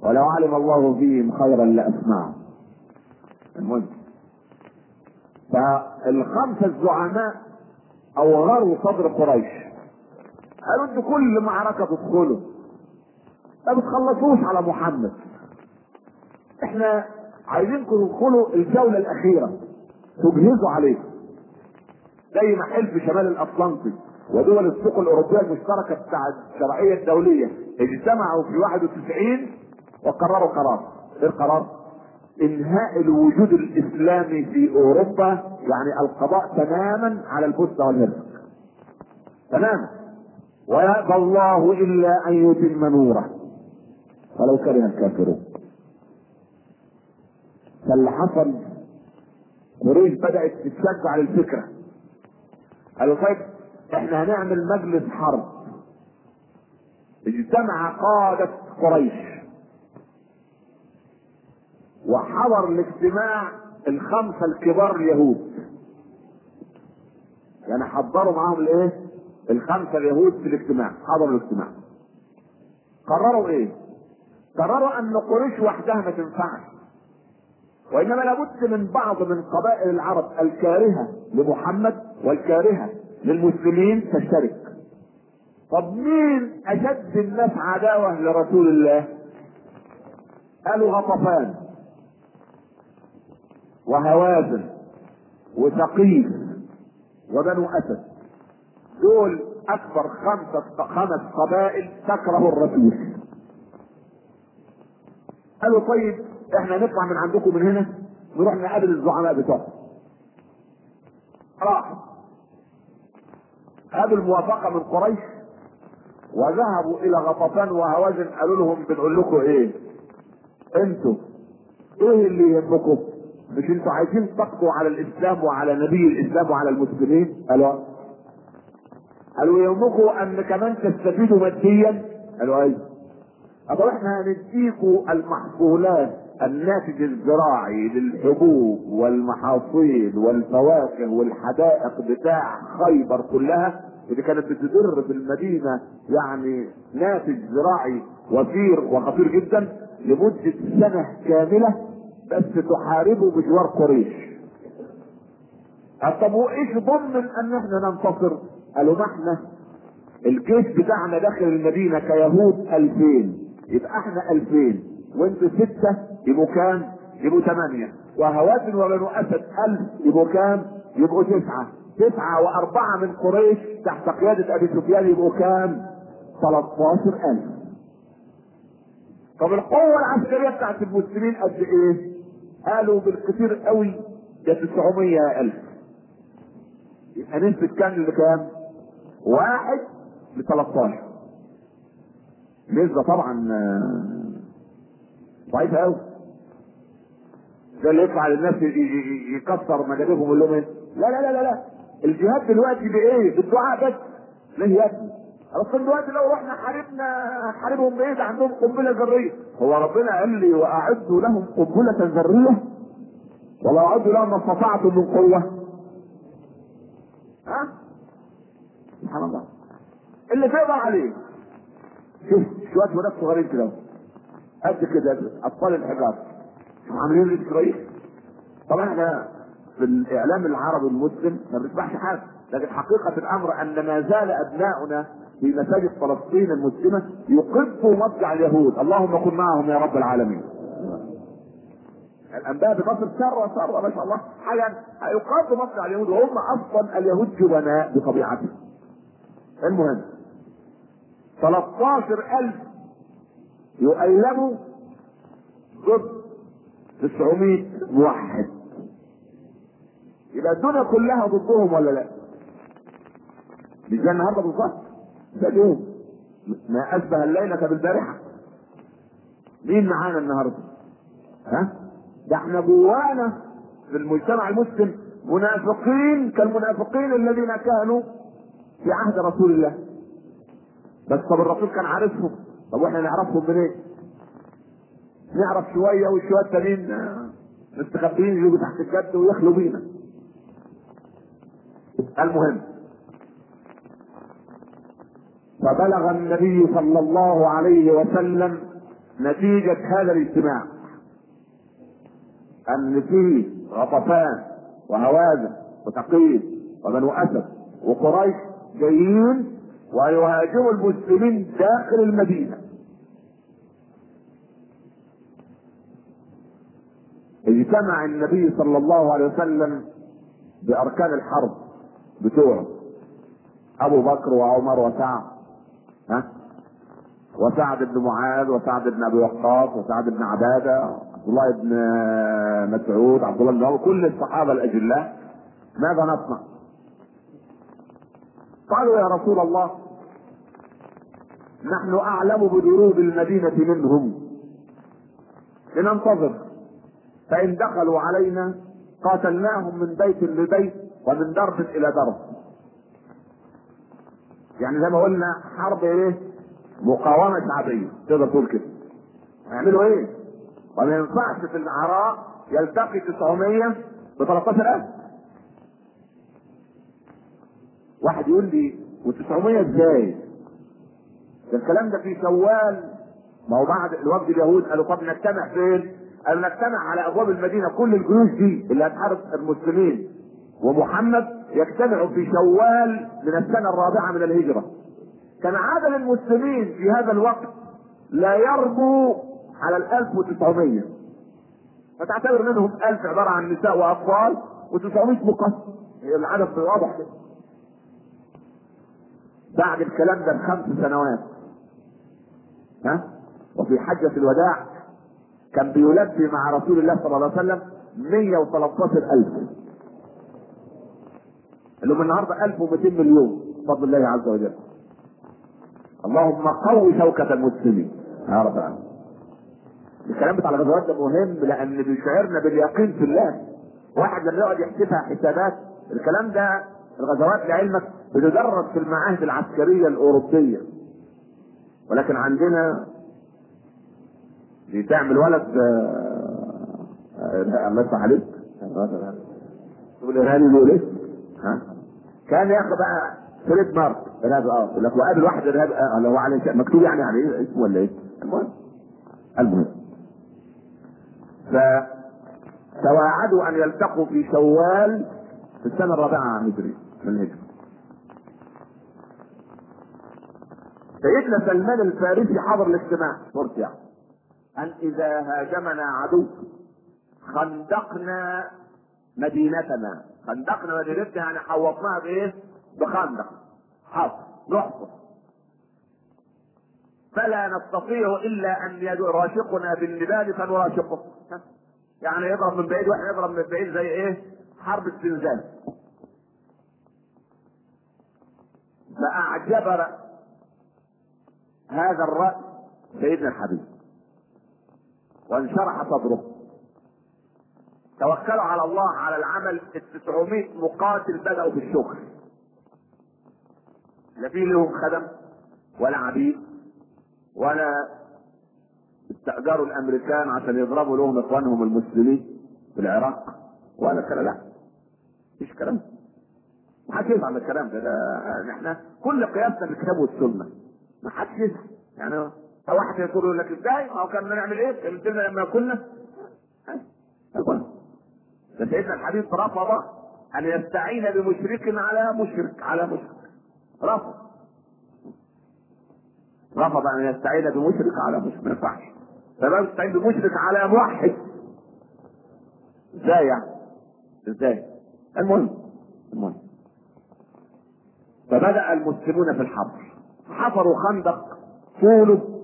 [SPEAKER 1] ولو علم الله فيهم خيرا لاسمعهم المهم. فالخمسة الزعماء أوغروا صدر قريش. قالوا أنتوا كل معركة تدخلوا ما بتخلصوش على محمد. إحنا عايزينكم تدخلوا الجولة الأخيرة. تجهزوا عليه زي ما حلف شمال الأطلنطي ودول السوق الأوروبية المشتركة بتاع الشرعية الدولية اجتمعوا في 91 وقرروا قرار. إيه القرار؟ إنهاء الوجود الإسلامي في أوروبا يعني القضاء تماما على البوسنه والهرسك تماما. ويأبى الله إلا أن يتم نوره. ولو كره الكافرون. فاللي حصل قريش بدأت تتشجع للفكرة قالوا طيب إحنا هنعمل مجلس حرب. اجتمع قادة قريش. وحضر الاجتماع الخمسة الكبار اليهود. يعني حضروا معاهم الايه؟ الخمسة اليهود في الاجتماع حضروا الاجتماع. قرروا إيه؟ قرروا أن قريش وحدها ما تنفعش. وإنما لابد من بعض من قبائل العرب الكارهة لمحمد والكارهة للمسلمين تشترك. طب مين أشد الناس عداوة لرسول الله؟ قالوا غطفان وهوازن وثقيف وبنو أسد دول أكبر خمسة خمس قبائل تكره الرسول قالوا طيب إحنا نطلع من عندكم من هنا نروح نقابل الزعماء بتوعهم راحوا خدوا الموافقة من قريش وذهبوا إلى غطفان وهوازن قالوا لهم بنقول لكم إيه؟ أنتوا إيه اللي يهمكم؟ مش أنتوا عايزين تقضوا على الإسلام وعلى نبي الإسلام وعلى المسلمين؟ قالوا قالوا يهمكم أن كمان تستفيدوا ماديا؟ قالوا أيوه. طب إحنا هنديكوا المحصولات الناتج الزراعي للحبوب والمحاصيل والفواكه والحدائق بتاع خيبر كلها اللي كانت بتدر في المدينة يعني ناتج زراعي وفير وخطير جدا لمدة سنة كاملة بس تحاربوا بجوار قريش. طب وإيش ضمن أن إحنا ننتصر؟ قالوا ما إحنا. الجيش بتاعنا داخل المدينة كيهود ألفين. يبقى إحنا ألفين. وأنتوا ستة يبقوا كام؟ يبقوا ثمانية وهوازن وبنو أسد ألف يبقوا كام؟ يبقوا تسعة تسعة وأربعة من قريش تحت قيادة أبي سفيان يبقوا كام؟ 13000 ألف طب القوة العسكرية بتاعت المسلمين قد إيه؟ قالوا بالكثير قوي ده 900 ألف يبقى نسبة كام لكام؟ واحد ل 13 نسبة طبعا آه، ضعيفة قوي ده اللي يطلع للناس يكسر مجالهم ويقول لهم إيه؟ لا لا لا لا لا الجهاد دلوقتي بإيه؟ بالدعاء بس ليه يا ابني؟ اصل دلوقتي لو رحنا حاربنا حاربهم بإيه؟ ده عندهم قنبلة ذرية هو ربنا قال لي وأعدوا لهم قنبلة ذرية ولا أعدوا لهم ما استطعتم من قوة ها؟ سبحان الله اللي تقدر عليه شوف شوية ولاد صغيرين كده. قد كده اطفال الحجار شوف عاملين إيه إسرائيل. طبعا إحنا في الإعلام العربي المسلم ما بنسمعش حاجة لكن حقيقة الأمر أن ما زال أبناؤنا في مساجد فلسطين المسلمة يقبوا مضجع اليهود. اللهم كن معهم يا رب العالمين. الأنباء بمصر سره سره ما شاء الله. حاجة يقاد مضجع اليهود وهم أصلا اليهود جبناء بطبيعتهم. المهم 13000 يؤيلموا ضد 900 موحد يبقى الدنيا كلها ضدهم ولا لا؟ مش زي النهارده بالظبط ده اليوم ما أشبه الليلة بالبارحة مين معانا النهارده؟ ها؟ ده إحنا جوانا في المجتمع المسلم منافقين كالمنافقين الذين كانوا في عهد رسول الله بس طب الرسول كان عارفهم طب وإحنا نعرفهم منين؟ نعرف شوية وشوية التانيين آه، مستخبيين يجوا تحت الجد ويخلوا بينا. المهم. فبلغ النبي صلى الله عليه وسلم نتيجة هذا الاجتماع. أن فيه غطفان وهوازن وثقيف وبنو أسد وقريش جايين ويهاجموا المسلمين داخل المدينة. اجتمع النبي صلى الله عليه وسلم بأركان الحرب بتوعه أبو بكر وعمر وسعد ها؟ وسعد بن معاذ وسعد بن أبي وقاص وسعد بن عبادة عبد الله بن مسعود عبد الله بن عمر كل الصحابة الأجلاء. ماذا نصنع؟ قالوا يا رسول الله نحن أعلم بدروب المدينة منهم. لننتظر. فإن دخلوا علينا قاتلناهم من بيت لبيت ومن درب إلى درب. يعني زي ما قلنا حرب إيه؟ مقاومة شعبية تقدر تقول كده. هيعملوا إيه؟ وما ينفعش في العراء يلتقي 900 ب 13000 واحد يقول لي و900 إزاي؟ ده الكلام ده في شوال. ما هو بعد الوفد اليهود قالوا طب نجتمع فين؟ قالوا نجتمع على أبواب المدينة كل الجيوش دي اللي هتحارب المسلمين. ومحمد يجتمعوا في شوال من السنة الرابعة من الهجرة. كان عدد المسلمين في هذا الوقت لا يربو على ال 1900 فتعتبر منهم 1000 عبارة عن نساء وأطفال و900 مقسم العدد واضح. بعد الكلام ده بخمس سنوات. ها؟ وفي حجة الوداع كان بيلبي مع رسول الله صلى الله عليه وسلم 113 ألف. اللي هم النهارده 1200 مليون بفضل الله عز وجل. اللهم قوي شوكة المسلمين. يا رب العالمين. الكلام بتاع الغزوات ده مهم لأن بيشعرنا باليقين في الله. واحد لما يقعد يحسبها حسابات الكلام ده الغزوات لعلمك بتدرس في المعاهد العسكرية الأوروبية. ولكن عندنا دي تعمل ولد آه، آه، الله يفتح عليك. تقول الارهابي بيقول إيه؟ ها؟ كان ياخد بقى فريد مارك ارهابي آه يقول لك وقابل واحد ارهابي آه اللي هو شيء مكتوب يعني عليه اسمه ولا إيه؟ المهم. المهم. فتواعدوا أن يلتقوا في شوال في السنة الرابعة هجري من الهجرة. سيدنا سلمان الفارسي حضر الاجتماع. مرتع. أن إذا هاجمنا عدو خندقنا مدينتنا. خندقنا مدينتنا يعني حوطناها بإيه؟ بخندق. حفر نحفر. فلا نستطيع إلا أن يراشقنا بالنبال فنراشقه. يعني يضرب من بعيد واحد يضرب من بعيد زي إيه؟ حرب الزنزان فاعجب هذا الرأي سيدنا الحبيب. وانشرح صدره. توكلوا على الله على العمل ال 900 مقاتل بدأوا في الشغل لا في لهم خدم ولا عبيد ولا استأجروا الأمريكان عشان يضربوا لهم إخوانهم المسلمين في العراق ولا كلام. لا مفيش كلام. ما حدش يفهم الكلام ده, ده إحنا كل قياسنا بالكتاب والسنة. ما حدش يعني هو واحد يقول لك إزاي؟ ما هو كان نعمل إيه؟ كان لما كنا. كنا ده سيدنا الحبيب رفض أن يستعين بمشرك على مشرك على مشرك. رفض. رفض أن يستعين بمشرك على مشرك. ما ينفعش. فبقى يستعين بمشرك على موحد. إزاي يعني؟ إزاي؟ المهم المهم. فبدأ المسلمون في الحفر. حفروا خندق طوله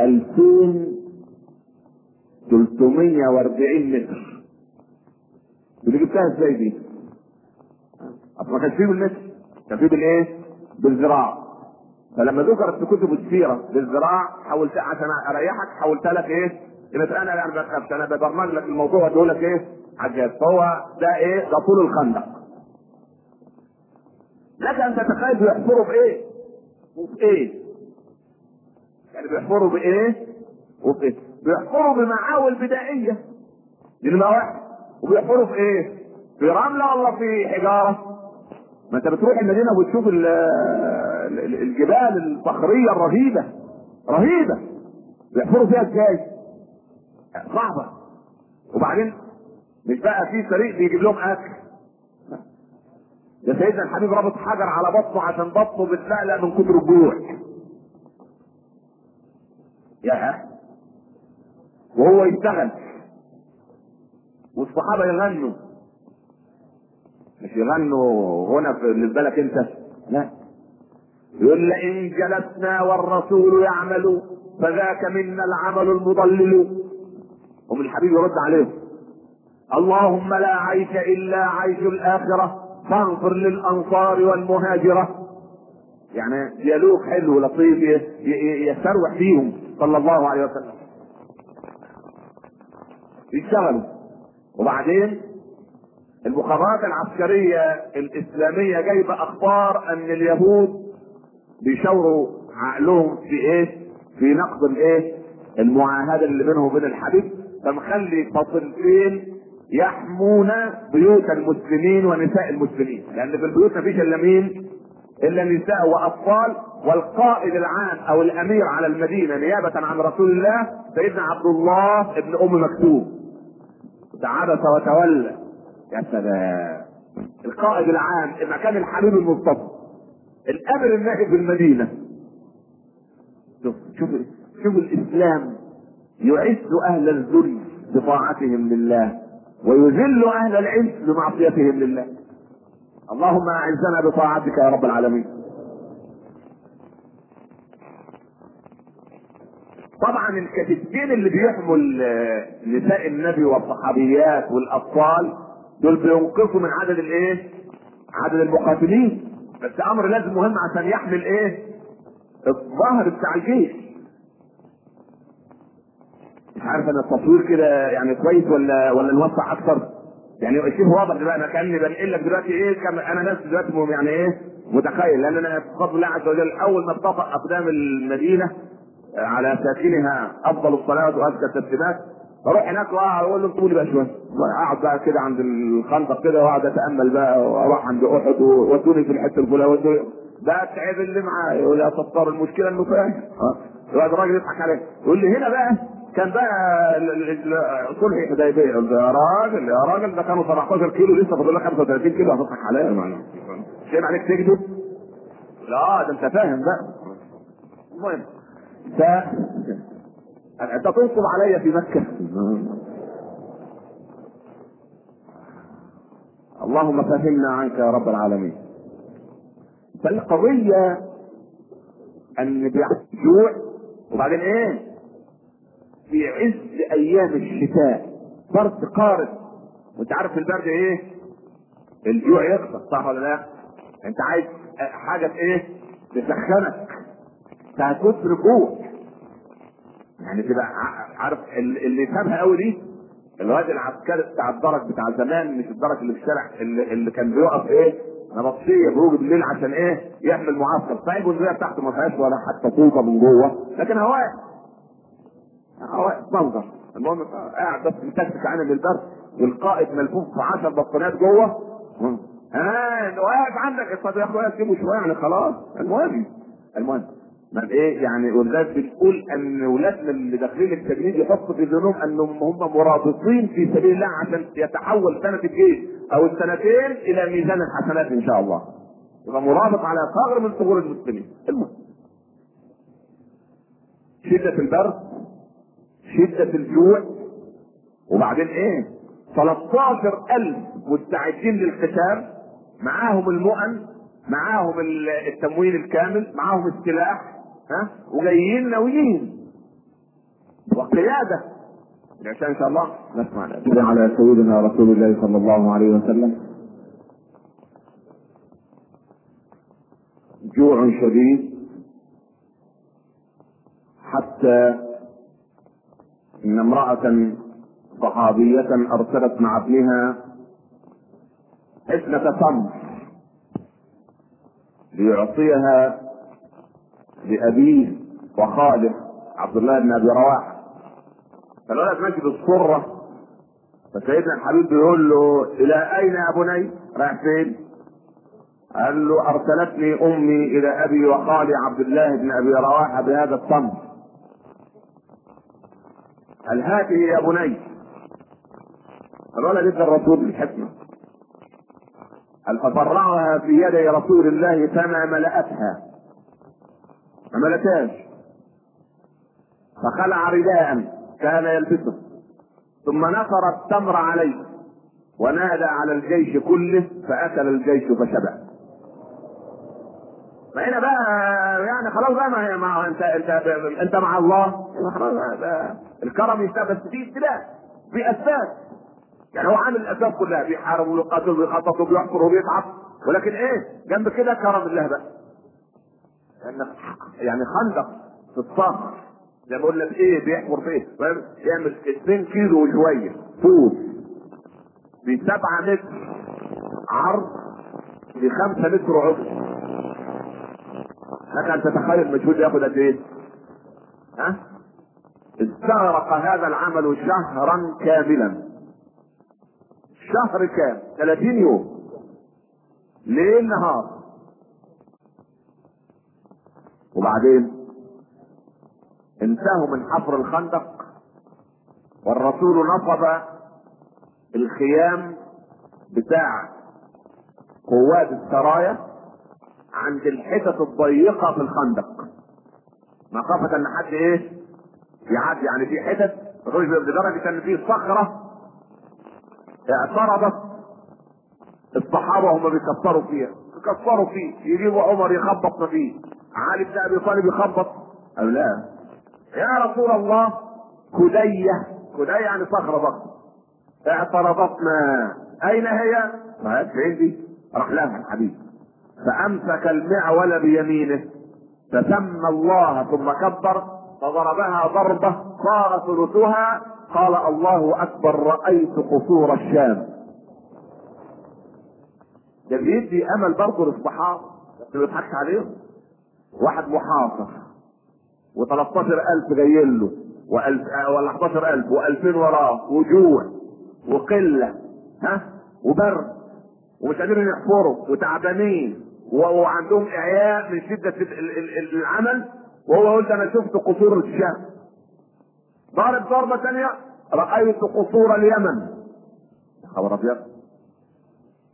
[SPEAKER 1] 2340 متر دي جبتها إزاي دي؟ أصل ما كانش فيه بالمتر كان فيه بالإيه؟ بالذراع فلما ذكرت في كتب السيرة بالذراع حولت عشان أريحك حولتها لك إيه؟ يبقى أنا يعني بخافش أنا ببرمج لك الموضوع واديه لك إيه؟ عجاز فهو ده إيه؟ ده طول الخندق لك أن تتخيل بيحفروا بإيه؟ وفي إيه؟ يعني بيحفروا بإيه؟ وفي إيه؟ بيحفروا بمعاول بدائية نمره واحد وبيحفروا في إيه؟ في رمله ولا في حجارة؟ ما أنت بتروح المدينة ال- الجبال الصخرية الرهيبة رهيبة بيحفروا فيها إزاي؟ صعبة وبعدين مش بقى في فريق بيجيب لهم أكل ده سيدنا الحبيب رابط حجر على بطنه عشان بطنه بتلقلق من كتر الجوع يا وهو يشتغل. والصحابة يغنوا. مش يغنوا هنا في بالك انت؟ لا. يقول لئن جلسنا والرسول يعمل فذاك منا العمل المضلل. هم الحبيب يرد عليهم. اللهم لا عيش إلا عيش الآخرة فاغفر للأنصار والمهاجرة. يعني ديالوج حلو لطيف يستروح فيهم. صلى الله عليه وسلم يشتغلوا وبعدين المخابرات العسكرية الإسلامية جايبة أخبار أن اليهود بيشاوروا عقلهم في إيه؟ في نقض الإيه؟ المعاهدة اللي بينهم وبين الحبيب فمخلي فصيلتين يحمون بيوت المسلمين ونساء المسلمين لأن في البيوت مفيش إلا مين؟ إلا نساء وأطفال والقائد العام أو الأمير على المدينة نيابة عن رسول الله سيدنا عبد الله ابن أم مكتوم. عبس وتولى. يا سلام. القائد العام مكان الحبيب المصطفى. الأمر النائب في المدينة شوف شوف شوف الإسلام. يعز أهل الذل بطاعتهم لله ويذل أهل العز بمعصيتهم لله. اللهم اعزنا بطاعتك يا رب العالمين طبعا الكتيبتين اللي بيحموا ال- نساء النبي والصحابيات والأطفال دول بينقصوا من عدد الإيه؟ عدد المقاتلين بس أمر لازم مهم عشان يحمي الايه؟ الظهر بتاع الجيش مش عارف أنا التصوير كده يعني كويس ولا ولا نوسع أكتر يعني شوف واضح دلوقتي أنا كأني بنقل لك دلوقتي إيه كم أنا ناس دلوقتي يعني إيه متخيل لأن أنا بفضل الله عز وجل أول ما اتطفأ أقدام المدينة على ساكنها أفضل الصلاة وأزكى التسليمات أروح هناك وأقعد أقول له اكتبوا لي بقى شوية. اقعد بقى كده عند الخندق كده وأقعد أتأمل بقى وأروح عند أحد وودوني في الحتة الفلانية ودوني ده التعب اللي معايا يقول يا ستار المشكلة إنه فاهم؟ يقعد الراجل يضحك عليه. يقول لي هنا بقى كان بقى ال- صلح حديبيه يا راجل يا راجل ده كانوا 17 كيلو لسه فاضل لك 35 كيلو هتضحك عليا. يعني شيء عليك تكذب لا ده انت فاهم بقى. المهم ف انت تنصب علي في مكة. اللهم فهمنا عنك يا رب العالمين. فالقضية أن بيحصل جوع وبعدين إيه؟ في عز أيام الشتاء. برد قارس. وانت عارف البرد إيه؟ الجوع يكسر صح ولا لا؟ انت عايز حاجة إيه؟ تسخنك. من الجوع يعني تبقى عارف ال- اللي يفهمها قوي دي؟ الواد العسكري بتاع الدرج بتاع زمان مش الدرج اللي في الشارع اللي, اللي كان بيقف إيه؟ نبطشيه بيروج بالليل عشان إيه؟ يحمل معسكر. صحيح الجزئيه بتاعته ما فيهاش ولا حتى طوبة من جوه لكن هواء منظر المهم قاعد بس متكتك عن البرد والقائد ملفوف في 10 بطانيات جوه. ها واقف عندك. طب يا اخويا سيبه شوية يعني خلاص. المهم المهم. ما إيه يعني ولذلك بتقول إن ولادنا اللي داخلين التجنيد يحطوا في ذهنهم انهم هم مرابطين في سبيل الله عشان يتحول سنة الجيش أو السنتين إلى ميزان الحسنات إن شاء الله. يبقى مرابط على ثغر من ثغور المسلمين. المهم. شدة البرد شدة الجوع. وبعدين إيه؟ 13000 مستعدين للقتال. معاهم المؤن معاهم ال- التموين الكامل معاهم السلاح ها؟ وجايين ناويين. وقيادة. عشان إن شاء الله نسمع الأذان.
[SPEAKER 2] على سيدنا رسول الله صلى الله عليه وسلم. جوع شديد. حتى إن امرأة صحابية أرسلت مع ابنها حفنة تمر ليعطيها لأبيه وخاله عبد الله بن أبي رواحة
[SPEAKER 1] فالولد ماشي بالصرة فسيدنا الحبيب بيقول له إلى أين يا بني؟ رايح فين؟ قال له أرسلتني أمي إلى أبي وخالي عبد الله بن أبي رواحة بهذا التمر. قال هاته يا بني. الولد ادى الرسول الحكمة. قال ففرعها في يدي رسول الله فما ملأتها. ما ملأتهاش. فخلع رداء كان يلبسه ثم نثر التمر عليه ونادى على الجيش كله فأكل الجيش فشبع فهنا بقى يعني خلاص بقى ما مع انت انت أنت مع الله. خلاص بقى الكرم بس في ابتلاء في أسباب. يعني هو عامل الأسباب كلها. بيحارب ويقاتل ويخطط وبيحفر وبيتعب. ولكن إيه؟ جنب كده كرم الله بقى. لأن يعني خندق في الصخر زي ما بقول لك إيه؟ بيحفر في إيه؟ فاهم؟ يعمل 2 كيلو وشوية. طول ب 7 متر عرض ب 5 متر عمق لك ان تتخيل مجهود ياخد قد إيه؟ ها؟ استغرق هذا العمل شهرا كاملا. شهر كام؟ 30 يوم. ليل نهار. وبعدين انتهوا من حفر الخندق والرسول نصب الخيام بتاع قوات السرايا. عند الحتت الضيقة في الخندق. مخافة إن حد إيه؟ يعدي يعني في حتت لدرجة ان في صخرة اعترضت. الصحابة هم بيكسروا فيها. يكسروا فيه. يجيبوا عمر يخبط فيه. علي بن أبي طالب يخبط. قال لا. يا رسول الله كدية. كدية يعني صخرة ضخمة اعترضتنا. أين هي؟ ما هي؟ فين دي؟ راح لها الحبيب فأمسك المعول بيمينه فسمى الله ثم كبر فضربها ضربة صار ثلثها قال الله أكبر رأيت قصور الشام. ده بيدي أمل برضه للصحابة ما بيضحكش عليهم. واحد محاصر و13000 جايين له و1000 ولا 11000 و2000 وراه وجوع وقلة ها؟ وبرد ومش قادرين يحفروا وتعبانين. وعندهم إعياء من شدة ال- ال- ال- العمل وهو يقول أنا شفت قصور الشام. ضارب ضربة ثانية رأيت قصور اليمن. خبر أبيض.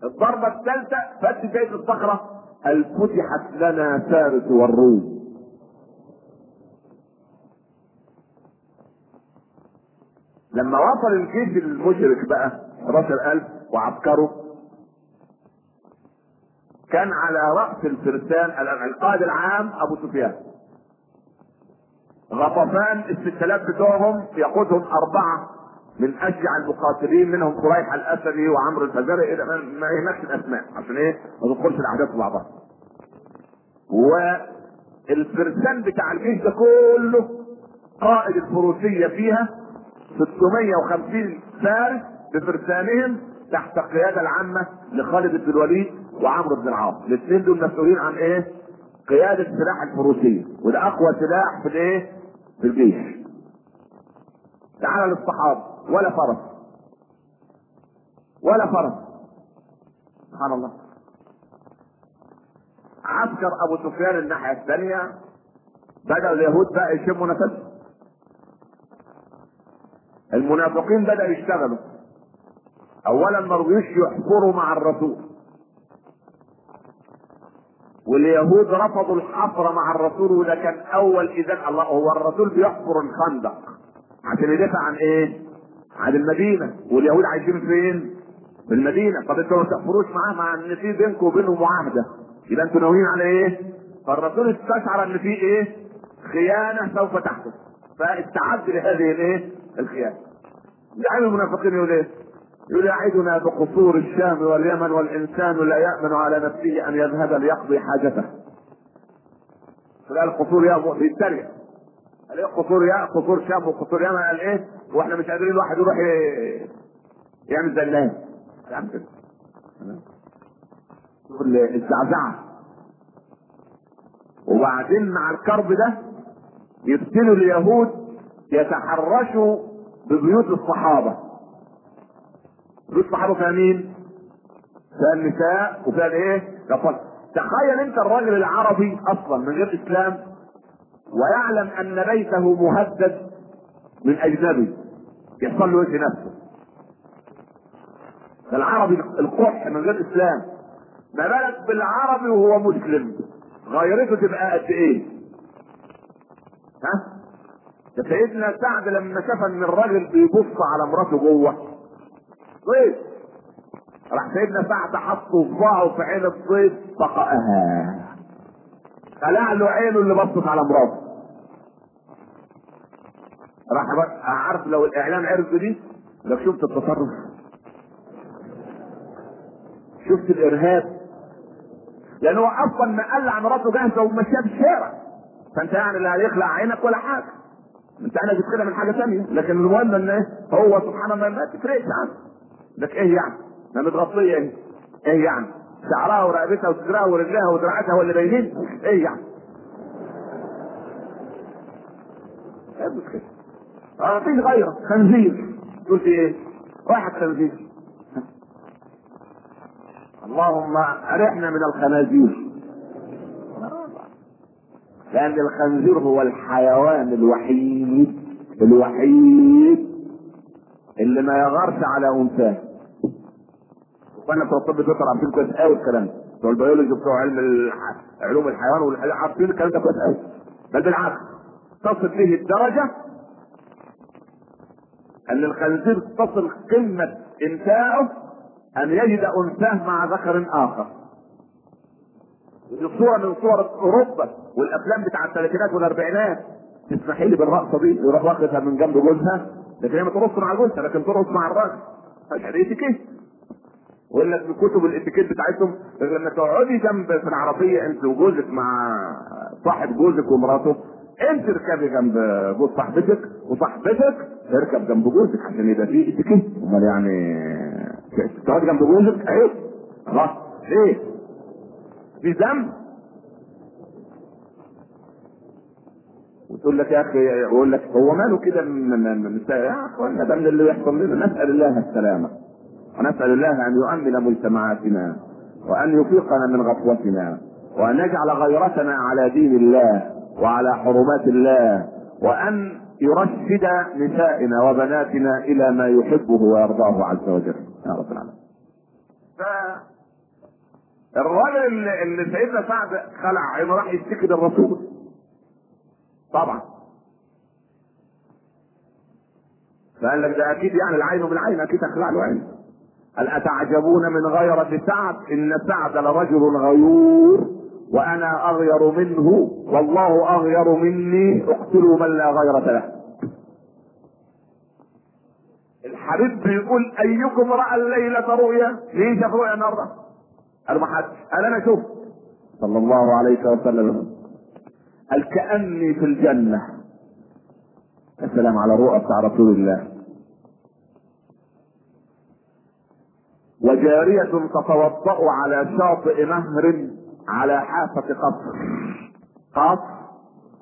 [SPEAKER 1] الضربة الثالثة فات بيت الصخرة. هل فتحت لنا فارس والروم؟ لما وصل الجيش المشرك بقى 11000 وعسكره كان على رأس الفرسان القائد العام أبو سفيان. غطفان الستلاف بتوعهم يقودهم أربعة من أشجع المقاتلين منهم قريح الأسدي وعمرو الفزاري. إلى ما يهمكش الأسماء عشان إيه؟ ما تدخلش الأحداث في بعضها. والفرسان بتاع الجيش ده كله قائد الفروسية فيها 650 فارس بفرسانهم تحت القياده العامة لخالد بن الوليد وعمرو بن العاص، الاثنين دول مسؤولين عن إيه؟ قيادة سلاح الفروسيه، وده اقوى سلاح في الإيه؟ في الجيش. تعال للصحابه ولا فرس. ولا فرس. سبحان الله. عسكر أبو سفيان الناحية الثانية بدأ اليهود بقى يشموا نفسهم. المنافقين بدأوا يشتغلوا. اولا ما رضيوش يحفروا مع الرسول واليهود رفضوا الحفر مع الرسول وده كان أول اذان الله هو الرسول بيحفر الخندق عشان يدافع عن إيه؟ عن المدينة واليهود عايشين فين؟ في المدينة طب أنتوا ما تحفروش معاه مع إن في بينكم وبينهم معاهدة يبقى أنتوا ناويين على إيه؟ فالرسول استشعر إن في إيه؟ خيانة سوف تحدث فاستعد لهذه الإيه؟ الخيانة. يعني المنافقين يقول إيه؟ يقول يعدنا بقصور الشام واليمن والإنسان لا يأمن على نفسه أن يذهب ليقضي حاجته. فقال قصور يا بيتريق. قال إيه قصور يا قصور شام وقصور يمن قال إيه؟ وإحنا مش قادرين الواحد يروح يعمل. يعني كده. شوف الزعزعة. وبعدين مع الكرب ده يبتلوا اليهود يتحرشوا ببيوت الصحابة الصحابه فيها مين؟ فيها النساء وفيها الايه؟ الأطفال. تخيل أنت الراجل العربي أصلا من غير إسلام ويعلم أن بيته مهدد من أجنبي يحصل له نفسه؟ العربي القح من غير إسلام ما بالك بالعربي وهو مسلم غيرته تبقى قد إيه؟ ها؟ ده سيدنا سعد لما شاف ان الراجل بيبص على مراته جوه ضيف راح سيدنا سعد حط صباعه في عين الضيف فقأها. خلع له عينه اللي بصت على مراته. راح عارف لو الاعلام عرف دي؟ لو شفت التصرف. شفت الإرهاب. لأن هو أصلا ما قلع مراته جاهزة ومشيها في الشارع. فأنت يعني لا هيخلع عينك ولا حاجة. أنت أنا بتخلع من حاجة ثانية لكن المهم إن هو سبحان الله ما تفرقش عنه. لك إيه يعني؟ ما متغطية إيه؟ إيه يعني؟ شعرها ورقبتها وصدرها ورجلها ودراعاتها هو اللي باينين؟ إيه يعني؟ آه مفيش غيره خنزير. تقول إيه؟ واحد خنزير. اللهم أرحنا من الخنازير. لأن الخنزير هو الحيوان الوحيد الوحيد اللي ما يغارش على انثاه وأنا بتوع الطب بيطلع عارفين كويس قوي الكلام ده. بتوع البيولوجي بتوع علم. علوم الحيوان عارفين الكلام ده كويس قوي؟ بل بالعكس تصل به الدرجة أن الخنزير تصل قمة انتاعه أن يجد أنثاه مع ذكر آخر. ودي صوره من صور أوروبا والأفلام بتاع الثلاثينات والأربعينات. تسمحي لي بالرقصه دي يروح واخدها من جنب جوزها. لكن هي ما ترقص مع جوزها لكن ترقص مع الراجل. هذا اتيكيت ويقول لك في كتب الإتيكيت بتاعتهم لما تقعدي جنب في العربية أنت وجوزك مع صاحب جوزك ومراته أنت اركبي جنب جوز صاحبتك وصاحبتك تركب جنب جوزك عشان يبقى في إتيكيت. أمال يعني تقعدي جنب جوزك؟ اهي خلاص. ليه؟ في ذنب. وتقول لك يا أخي يقول لك هو ماله كده من من من يا أخوانا ده من اللي يحصل لنا. نسأل الله السلامة. ونسأل الله أن يؤمن مجتمعاتنا وأن يفيقنا من غفوتنا وأن يجعل غيرتنا على دين الله وعلى حرمات الله وأن يرشد نسائنا وبناتنا إلى ما يحبه ويرضاه عز وجل. يا رب العالمين. الراجل اللي, سيدنا سعد خلع عينه راح يشتكي للرسول. طبعا. فقال لك ده أكيد يعني العين بالعين أكيد اخلع له عين. قال أتعجبون من غيرة سعد؟ إن سعد لرجل غيور وأنا أغير منه والله أغير مني اقتلوا من لا غيرة له. الحبيب بيقول أيكم رأى الليلة رؤيا؟ مين شاف رؤيا النهارده قالوا ما حدش قال أنا شفت صلى الله عليه وسلم. قال كأني في الجنة؟ السلام على رؤى بتاع رسول الله. وجارية تتوضأ على شاطئ نهر على حافة قصر. قصر.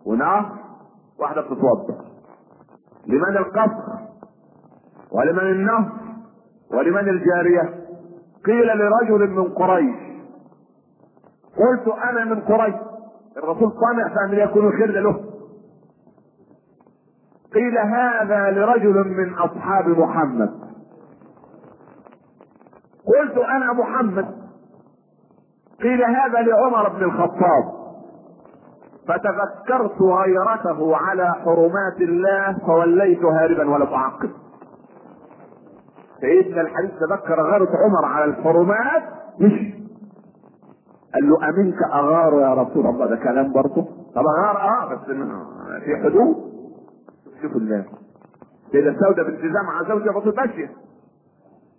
[SPEAKER 1] ونهر واحدة بتتوضأ. لمن القصر؟ ولمن النهر؟ ولمن الجارية؟ قيل لرجل من قريش. قلت أنا من قريش. الرسول طمع فان يكون الخير له. قيل هذا لرجل من أصحاب محمد. قلت أنا محمد. قيل هذا لعمر بن الخطاب. فتذكرت غيرته على حرمات الله فوليت هاربا ولم اعقب سيدنا الحديث تذكر غيرة عمر على الحرمات. مش. قال له امنك أغار يا رسول الله؟ ده كلام برضه. طب أغار آه بس في حدود. شوفوا الله سيدة السوداء بالتزام على زوجها الرسول ماشيه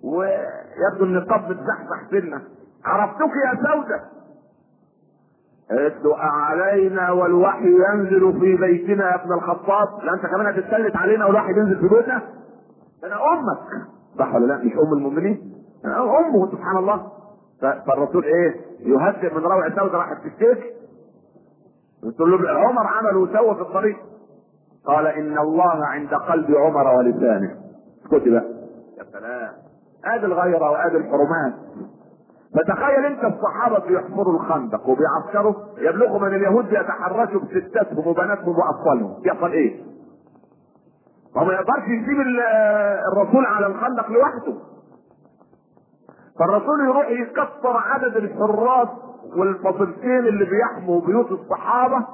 [SPEAKER 1] ويبدو ان القبض متزحزح سنه عرفتك يا سودة؟ قالت له علينا والوحي ينزل في بيتنا يا ابن الخطاب. لا أنت كمان هتتسلط علينا والوحي ينزل في بيتنا؟ أنا أمك. صح ولا لا؟ مش أم المؤمنين؟ أنا أمه سبحان الله. فالرسول إيه؟ يهدئ من روع سودة راحت تشتكي قلت له عمر عمل وسوى في الطريق. قال إن الله عند قلب عمر ولسانه. اسكتي بقى. يا سلام. ادي الغيرة وادي الحرمات فتخيل انت الصحابة بيحفروا الخندق وبيعسكروا يبلغوا من اليهود يتحرشوا بستاتهم وبناتهم وأطفالهم. يحصل إيه؟ ما ما يقدرش يسيب الرسول على الخندق لوحده. فالرسول يروح يكسر عدد الحراس والفصيلتين اللي بيحموا بيوت الصحابة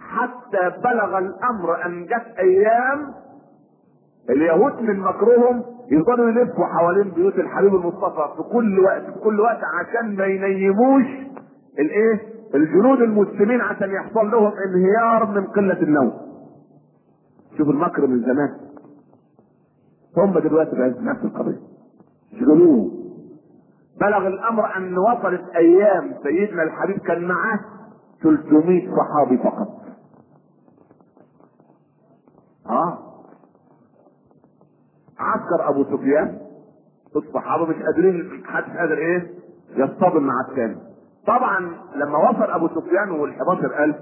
[SPEAKER 1] حتى بلغ الأمر أن جت أيام اليهود من مكرهم يفضلوا يلفوا حوالين بيوت الحبيب المصطفى في كل وقت في كل وقت عشان ما ينيموش الايه؟ الجنود المسلمين عشان يحصل لهم انهيار من قلة النوم. شوف المكر من زمان. هم دلوقتي بقى نفس القضية. شغلوه. بلغ الأمر أن وصلت أيام سيدنا الحبيب كان معاه 300 صحابي فقط. آه. عسكر أبو سفيان. الصحابه مش قادرين محدش قادر إيه؟ يصطدم مع الثاني. طبعا لما وصل أبو سفيان وال 11000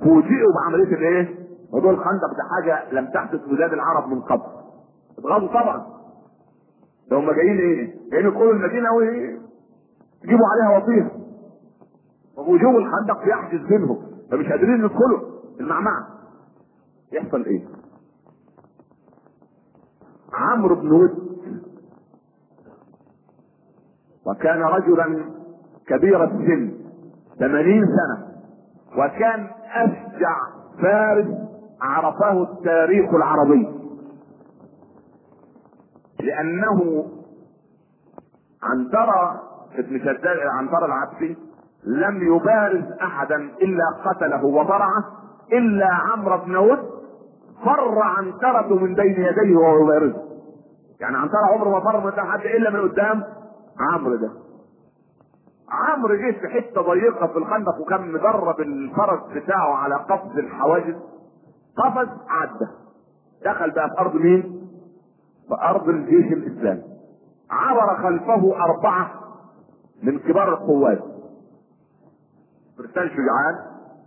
[SPEAKER 1] فوجئوا بعملية الإيه؟ موضوع الخندق ده حاجة لم تحدث في بلاد العرب من قبل. اتغاظوا طبعا. ده هم جايين إيه؟ جايين يدخلوا المدينة ويجيبوا عليها وطيها وهجوم الخندق يحجز بينهم فمش قادرين يدخلوا المعمعة. يحصل إيه؟ عمرو بن ود. وكان رجلا كبير السن ثمانين سنة. وكان أشجع فارس عرفه التاريخ العربي. لأنه عنترة ابن شداد عنترة العبسي لم يبارز أحدا إلا قتله وضرعه إلا عمرو بن ود. فر عنترة من بين يديه وهو يبارزه يعني عنترة عمره ما فر من حد إلا من قدام عمرو ده. عمرو جه في حتة ضيقة في الخندق وكان مدرب الفرس بتاعه على قفز الحواجز. قفز عدى. دخل بقى في أرض مين؟ في أرض الجيش الإسلامي. عبر خلفه أربعة من كبار القوات. فرسان شجعان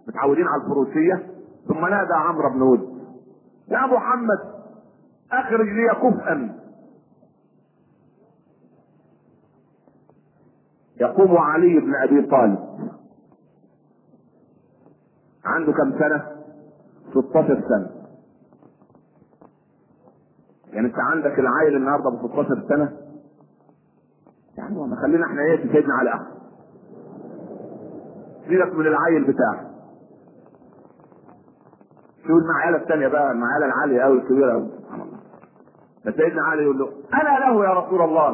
[SPEAKER 1] متعودين على الفروسية. ثم نادى عمرو بن ود. يا محمد أخرج لي كفءا. يقوم علي بن أبي طالب. عنده كم سنة؟ 16 سنة. يعني أنت عندك العيل النهارده ب 16 سنة؟ يعني ما خلينا إحنا إيه سيدنا على احسن سيبك من العيل بتاعك. شو المعيلة الثانية بقى المعيلة العالية قوي الكبيرة. قوي سبحان الله فسيدنا علي يقول له أنا له يا رسول الله.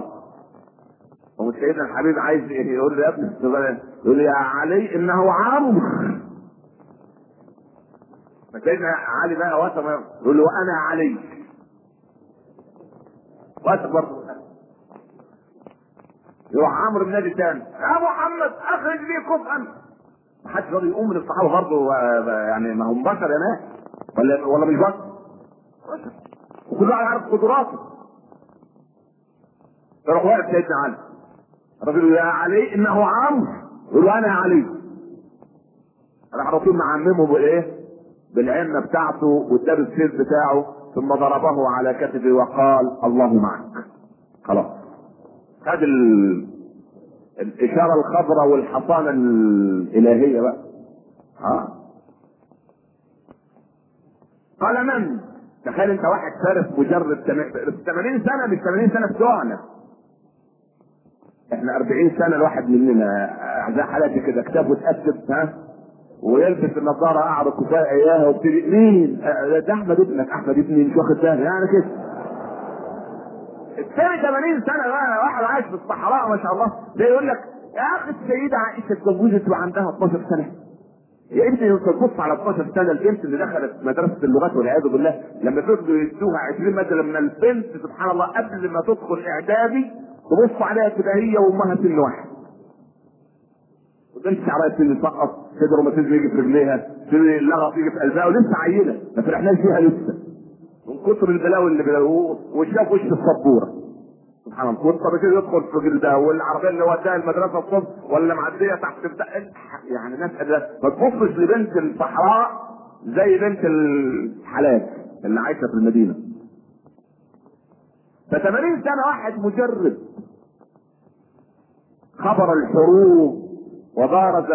[SPEAKER 1] هو سيدنا الحبيب عايز يقول له يا ابني يقول يا علي إنه عمرو فسيدنا علي بقى وثق يقول له أنا علي. وثق برضه. يروح عمرو بنادي تاني يا محمد أخرج لي كفءا. ما حدش راضي يقوم من الصحابة برضه يعني ما هم بشر يا ناس. ولا ولا مش بشر وكل واحد عارف قدراته. يروح واقف سيدنا علي. الراجل يا علي إنه عمرو يقول أنا يا علي. راح الرسول معممه بإيه؟ بالعمه بتاعته واداله السيف بتاعه ثم ضربه على كتفه وقال الله معك. خلاص. خد ال... الإشارة الخضراء والحصانة الإلهية بقى. ها قال من؟ تخيل انت واحد فارس مجرد 80 سنة مش 80 سنة بتوعنا إحنا 40 سنة الواحد مننا زي حالاتي كده كتابه اتأسف ها؟ ويلبس النظارة اعرض كفايه اياها وابتدي مين؟ ده أحمد ابنك أحمد ابني مش واخد بالي يعني كده. الثاني 80 سنة بقى واحد عايش في الصحراء ما شاء الله. ده يقول لك يا أخي السيدة عائشة اتجوزت وعندها 12 سنة. يا ابني تبص على 12 سنة البنت اللي دخلت مدرسة اللغات والعياذ بالله لما فضلوا يدوها 20 مثلا من البنت سبحان الله قبل ما تدخل إعدادي تبص عليها تبقى هي وأمها سن واحد. وبنت شعرها سن تسقط صدر روماتيزم يجي في رجليها سن اللغط يجي في قلبها ولسه عيلة ما فرحناش فيها لسه. من كتر البلاوي اللي بلاوه وشاف وش السبورة. سبحان الله والطب كده يدخل في جلدها والعربية اللي وداها المدرسة الصبح ولا معدية تحت يعني ناس ما تبصش لبنت الصحراء زي بنت الحلال اللي عايشة في المدينة. ف 80 سنة واحد مجرد. خبر الحروب وبارز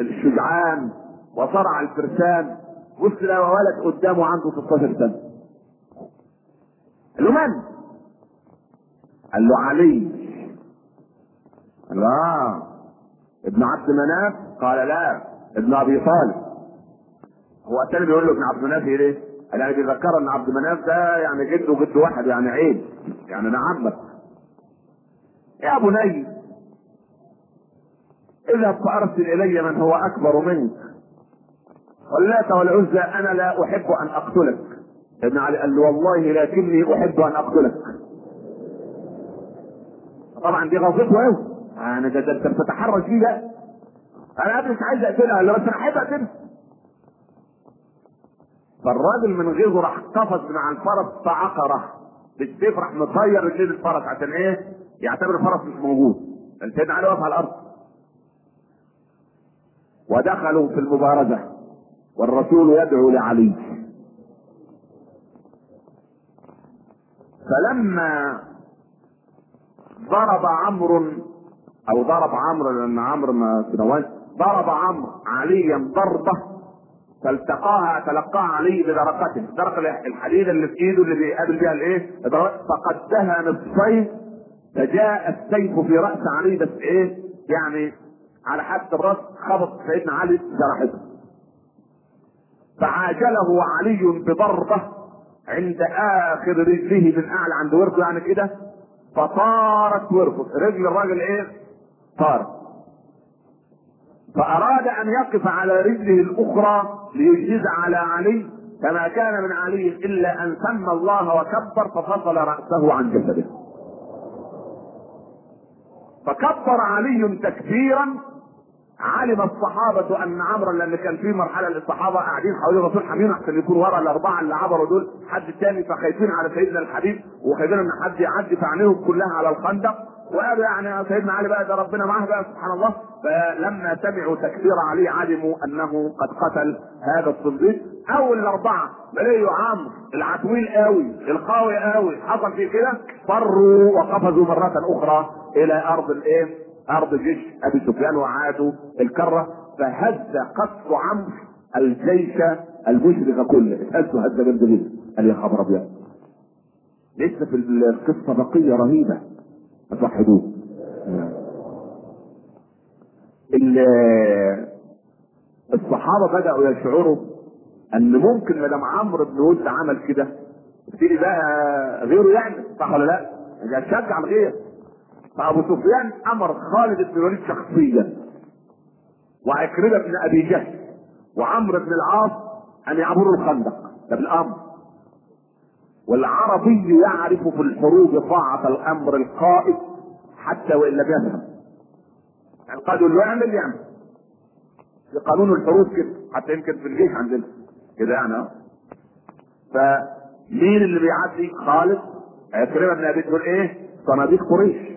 [SPEAKER 1] الشجعان وصرع الفرسان بص له ولد قدامه عنده 16 سنة. من؟ قال له علي. قال له آه. ابن عبد مناف؟ قال لا ابن أبي طالب. هو الثاني بيقول له ابن عبد مناف إيه؟ ليه؟ قال يعني بيذكر إن عبد مناف ده يعني جده وجد واحد يعني عيب يعني ده عمك. يا بني اذهب فارسل إلي من هو أكبر منك. واللات والعزى أنا لا أحب أن أقتلك. ابن علي قال له والله لكني أحب أن أقتلك. طبعا دي غلطته قوي أنا ده, انت بتتحرج فيه ده أنا مش عايز أقتلها قال له بس أنا أحب أقتلها. فالراجل من غيظه راح قفز من على الفرس فعقره. بالسيف راح مطير رجلين الفرس عشان إيه؟ يعتبر الفرس مش موجود. سيدنا علي واقف على الأرض. ودخلوا في المبارزة. والرسول يدعو لعلي. فلما ضرب عمرو أو ضرب عمرو لأن عمرو ما سنوات ضرب عمرو عليا ضربة فالتقاها تلقاها علي بدرقته درق الحديد اللي في ايده اللي بيقابل بيها الإيه؟ فقدها نصفين فجاء السيف في رأس علي بس إيه؟ يعني على حد الرأس خبط سيدنا علي جرحته فعاجله علي بضربة عند آخر رجله من أعلى عند ورقه يعني كده. فطارت ورقه رجل الراجل إيه؟ طارت فأراد أن يقف على رجله الأخرى ليجهز على علي فما كان من علي إلا أن سمى الله وكبر ففصل رأسه عن جسده. فكبر علي تكبيرا علم الصحابة أن عمرا لأن كان في مرحلة للصحابة قاعدين حوالين الرسول حامين عشان يكون ورا الأربعة اللي عبروا دول حد تاني فخايفين على سيدنا الحبيب وخايفين إن حد يعدي فعينيهم كلها على الخندق. وقالوا يعني سيدنا علي بقى ده ربنا معاه بقى سبحان الله. فلما سمعوا تكبير علي علموا أنه قد قتل هذا الصديق أول الأربعة بلاقوا عمرو العتويل قوي القوي قوي. حصل فيه كده؟ فروا وقفزوا مرة أخرى إلى أرض الإيه؟ أرض جيش أبي سفيان وعادوا الكرة فهز قصف عمرو الجيش المشرق كله. اتهزوا هزة جامدة جدا. قال يا خبر أبيض. لسه في القصة بقية رهيبة. اتوحدوه. الصحابة بدأوا يشعروا أن ممكن ما دام عمرو بن ود عمل كده. يبتدي بقى غيره يعمل صح ولا لا؟ يشجع الغير. فأبو سفيان أمر خالد بن الوليد شخصيا وعكرمة بن أبي جهل وعمرو بن العاص أن يعبروا الخندق. ده بالامر والعربي يعرف في الحروب طاعة الأمر القائد حتى وإن لم يفهم. يعني القائد يقول له اعمل يعمل في قانون الحروب كده حتى يمكن في الجيش عندنا. كده يعني فمين اللي بيعدي؟ خالد عكرمة بن أبي تقول إيه؟ صناديق قريش.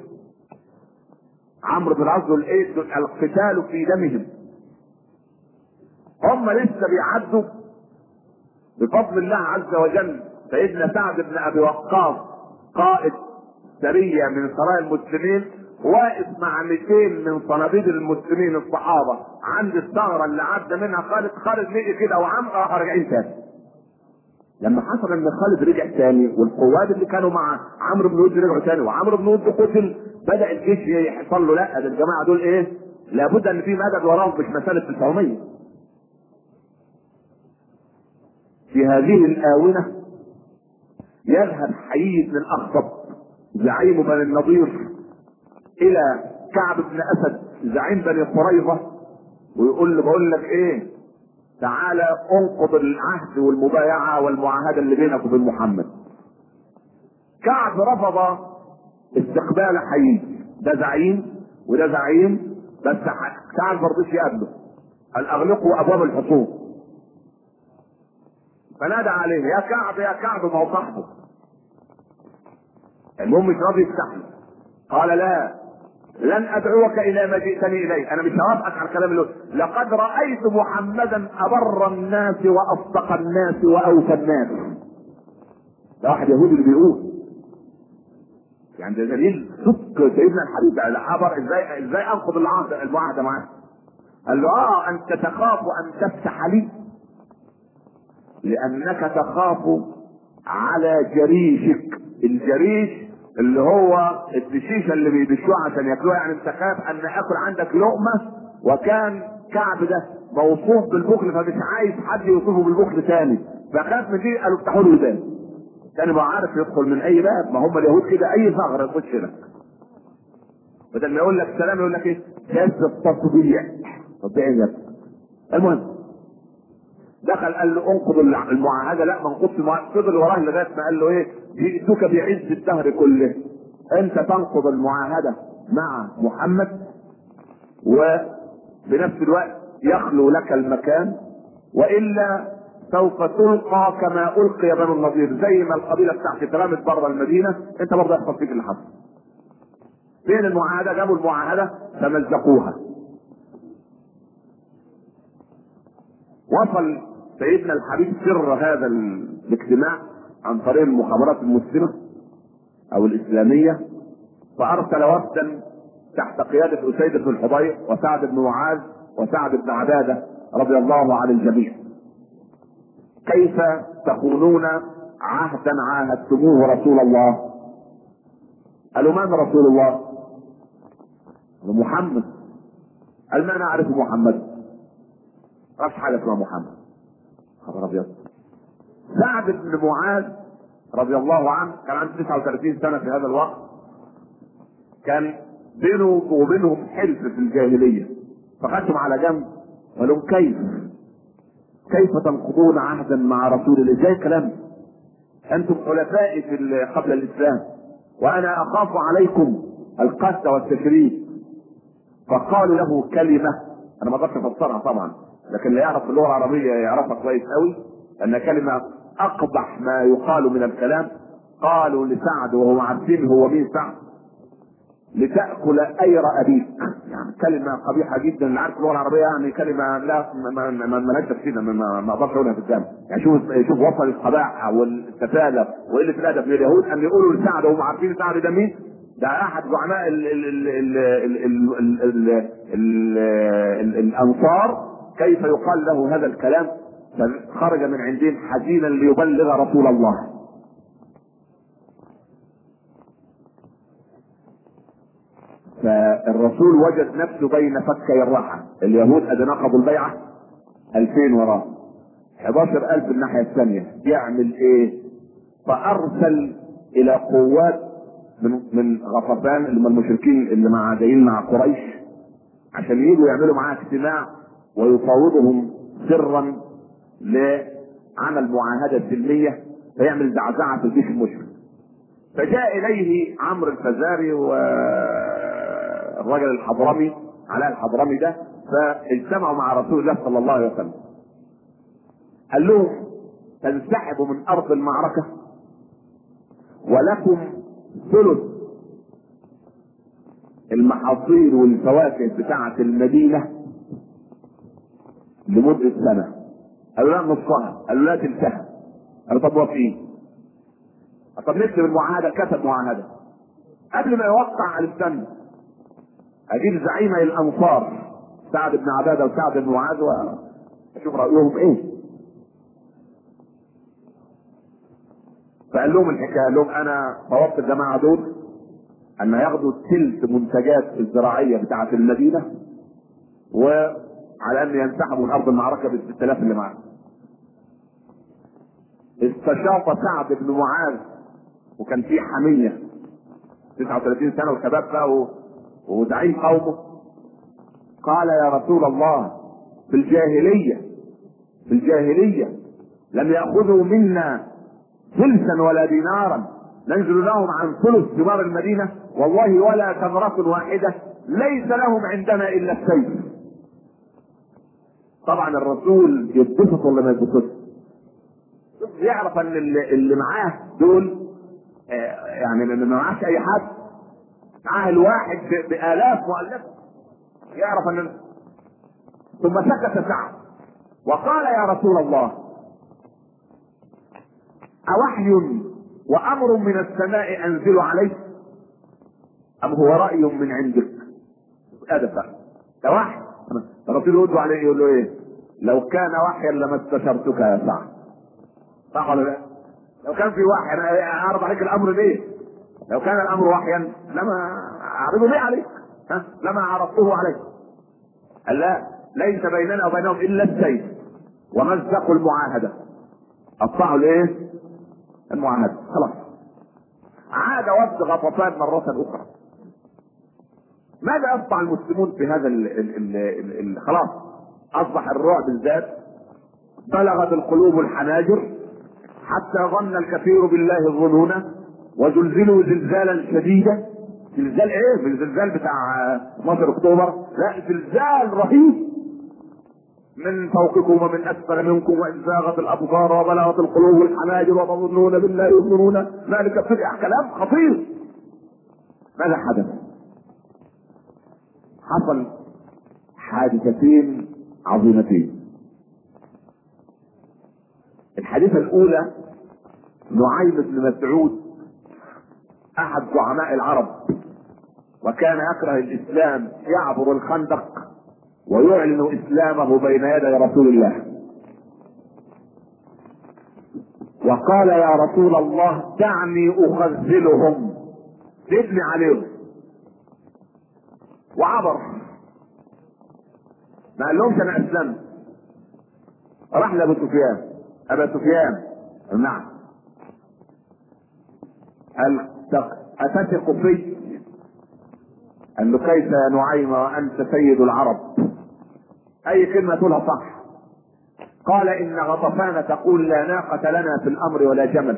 [SPEAKER 1] عمرو بن العاص إيه؟ القتال في دمهم. هم لسه بيعدوا بفضل الله عز وجل. سيدنا سعد بن أبي وقاص قائد سريه من سرايا المسلمين واقف مع 200 من صناديد المسلمين الصحابة. عند الثغرة اللي عدى منها خالد خالد لقي كده وعمرو راحوا راجعين تاني. لما حصل إن خالد رجع تاني والقوات اللي كانوا مع عمرو بن ود رجعوا تاني وعمرو بن ود قتل بدأ الجيش يحصل له لا ده الجماعة دول إيه؟ لابد أن في مدد وراهم مش مساله 900 في هذه الآونة يذهب حيي بن الاخطب زعيم بني النضير إلى كعب بن أسد زعيم بني قريظة ويقول له بقول لك إيه؟ تعالى أنقض العهد والمبايعة والمعاهدة اللي بينك وبين محمد. كعب رفض استقبال حيي ده زعيم وده زعيم بس كعب ما رضيش يقابله قال اغلقوا أبواب الحصون. فنادى عليه يا كعب يا كعب ما هو صاحبه. المهم مش راضي يفتح له قال لا لن أدعوك إلى ما جئتني اليه أنا مش هوافقك على الكلام اللي لقد رأيت محمدا أبر الناس وأصدق الناس وأوفى الناس. ده واحد يهودي اللي بيقول. يعني ده دليل صدق سيدنا الحبيب. على عبر إزاي إزاي انقض العهد المعاهدة معاه قال له آه أنت تخاف أن تفتح لي لأنك تخاف على جريشك. الجريش اللي هو الدشيشه اللي بيدشوها عشان ياكلوها يعني أنت خاف أن اكل عندك لقمة وكان كعب ده موصوف بالبخل فمش عايز حد يوصفه بالبخل تاني. فخاف من دي قالوا افتحوا له الباب كان ما عارف يدخل من أي باب. ما هم اليهود كده أي ثغرة يخش لك. بدل ما يقول لك سلام يقول لك إيه؟ كذب تطبيع تطبيع إيه المهم دخل قال له انقض المعاهدة. لا ما انقضش فضل وراه لغاية ما قال له إيه؟ جئتك بعز الدهر كله. أنت تنقض المعاهدة مع محمد وبنفس الوقت يخلو لك المكان. وإلا سوف تلقى كما ألقي بنو النضير. زي ما القبيلة بتاعتي اترمت بره المدينة أنت برضه يحصل فيك اللي حصل. فين المعاهدة؟ جابوا المعاهدة فمزقوها وصل سيدنا الحبيب سر هذا الاجتماع عن طريق المخابرات المسلمة أو الإسلامية فأرسل وفدا تحت قيادة أسيد بن الحضير وسعد بن معاذ وسعد بن عبادة رضي الله عن الجميع. كيف تخونون عهدا عاهدتموه رسول الله؟ قالوا من رسول الله؟ قالوا محمد. قال ما نعرف محمد. ما حاجة اسمها محمد. خبر أبيض. سعد بن معاذ رضي الله عنه كان عنده 39 سنة في هذا الوقت كان بينه وبينهم حلف في الجاهلية فخدهم على جنب وقال لهم كيف كيف تنقضون عهدا مع رسول الله؟ إزاي الكلام؟ أنتم حلفائي في قبل الإسلام وأنا أخاف عليكم القسد والتشريد. فقالوا له كلمة أنا ما أقدرش أفسرها طبعا لكن اللي يعرف اللغة العربية يعرفها كويس قوي أن كلمة أقبح ما يقال من الكلام. قالوا لسعد وهم عارفين هو مين سعد؟ لتأكل أير أبيك يعني كلمة قبيحة جدا. عارف اللغة العربية يعني كلمة لا ما ما تفسيرها ما أقدرش أقولها في الجامعة يعني شوف شوف وصل القباحة والتسالف وقلة الأدب من اليهود أن يقولوا لسعد هم عارفين سعد ده مين؟ ده أحد زعماء الأنصار. كيف يقال له هذا الكلام؟ خرج من عندهم حزينا ليبلغ رسول الله. فالرسول وجد نفسه بين فكي الرحى اليهود قد نقضوا البيعة 2000 وراه 11000 الناحية الثانية. يعمل إيه؟ فأرسل إلى قوات من من غطفان اللي هم المشركين اللي مع جايين مع قريش عشان يجوا يعملوا معاه اجتماع ويفاوضهم سرا لعمل معاهدة سلمية فيعمل زعزعه في الجيش المشرك. فجاء إليه عمرو الفزاري والرجل الحضرمي علاء الحضرمي ده فاجتمعوا مع رسول الله صلى الله عليه وسلم. قال لهم تنسحبوا من أرض المعركة ولكم ثلث المحاصيل والفواكه بتاعة المدينة لمدة سنة. قالوا لا نصها. قالوا لا تلتها قالوا طب وفيه طب نكتب المعاهدة كتب معاهدة. قبل ما يوقع على السنة أجيب زعيمة الأنصار سعد بن عبادة وسعد بن معاذ وأشوف رأيهم إيه فقال لهم الحكاية قال لهم أنا فوضت الجماعة دول أن ياخدوا تلت منتجات الزراعية بتاعة المدينة وعلى أن ينسحبوا من أرض المعركة بال 6000 اللي معاهم. استشاط سعد بن معاذ وكان فيه حمية 39 سنة وشباب بقى وزعيم قومه. قال يا رسول الله في الجاهلية في الجاهلية لم يأخذوا منا فلسا ولا دينارا. ننزل لهم عن ثلث ثمار المدينة. والله ولا ثمرة واحدة ليس لهم عندنا إلا السيف. طبعا الرسول يتبسط ولا ما يتبسطش يعرف إن اللي, اللي معاه دول آه، يعني ما معاش أي حد. معاه الواحد ب- بآلاف مؤلفة. يعرف ان ثم سكت سعد. وقال يا رسول الله أوحي وأمر من السماء أنزل عليك؟ أم هو رأي من عندك؟ هذا فهم ده وحي الرسول يرد عليه يقول له إيه؟ لو كان وحيا لما استشرتك يا سعد. صح ولا لا؟ لو كان في وحي أنا أعرض عليك الأمر ليه؟ لو كان الأمر وحيا لما أعرضه ليه عليك؟ ها؟ لما عرضته عليك. قال لا ليس بيننا وبينهم إلا السيف ومزقوا المعاهدة. قطعوا الايه؟ المعاهدة. خلاص. عاد وفد غطفان مرة أخرى. ماذا يصنع المسلمون في هذا ال ال ال ال ال خلاص. أصبح الرعب بالذات. بلغت القلوب الحناجر. حتى ظن الكثير بالله الظنون وزلزلوا زلزالا شديدا. زلزال إيه؟ الزلزال بتاع 12 أكتوبر. لا زلزال رهيب. من فوقكم ومن أسفل منكم وإن زاغت الأبصار وبلغت القلوب الحناجر وتظنون بالله يظنون ذلك ابتدع كلام خطير. ماذا حدث؟ حصل حادثتين عظيمتين. الحادثة الأولى نعيم بن مسعود أحد زعماء العرب وكان يكره الإسلام يعبر الخندق ويعلن إسلامه بين يدي رسول الله. وقال يا رسول الله دعني أخذلهم. ابني عليهم. وعبر. ما قال لهمش أنا اسلمت راح لأبو سفيان. أبا سفيان. نعم. قال اتثق في قال له كيف يا نعيم وأنت سيد العرب؟ أي كلمة تقولها صح؟ قال إن غطفان تقول لا ناقة لنا في الأمر ولا جمل.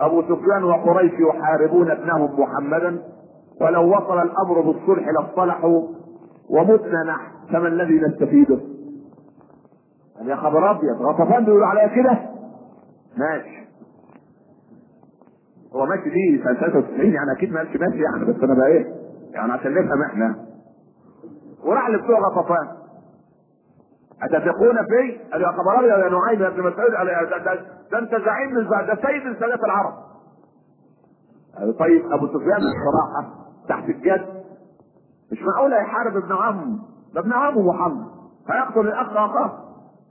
[SPEAKER 1] أبو سفيان وقريش يحاربون ابنهم محمدا ولو وصل الأمر بالصلح لاصطلحوا ومتنا نحن فما الذي نستفيده؟ قال يا خبر أبيض غطفان بيقولوا عليا كده؟ ماشي. هو ماشي دي سنه 93 يعني أكيد ماشي ماشي يعني بس أنا بقى إيه؟ يعني عشان نفهم إحنا. وراح لبتوع غطفان أتثقون في؟ قال يا خبر أبيض يا نعيم يا ابن مسعود قال ده, ده, أنت زعيم من ده سيد من سادات العرب. طيب أبو سفيان الصراحة تحت الجد مش معقول هيحارب ابن عمه ده ابن عمه محمد. هيقتل الأخ أخاه.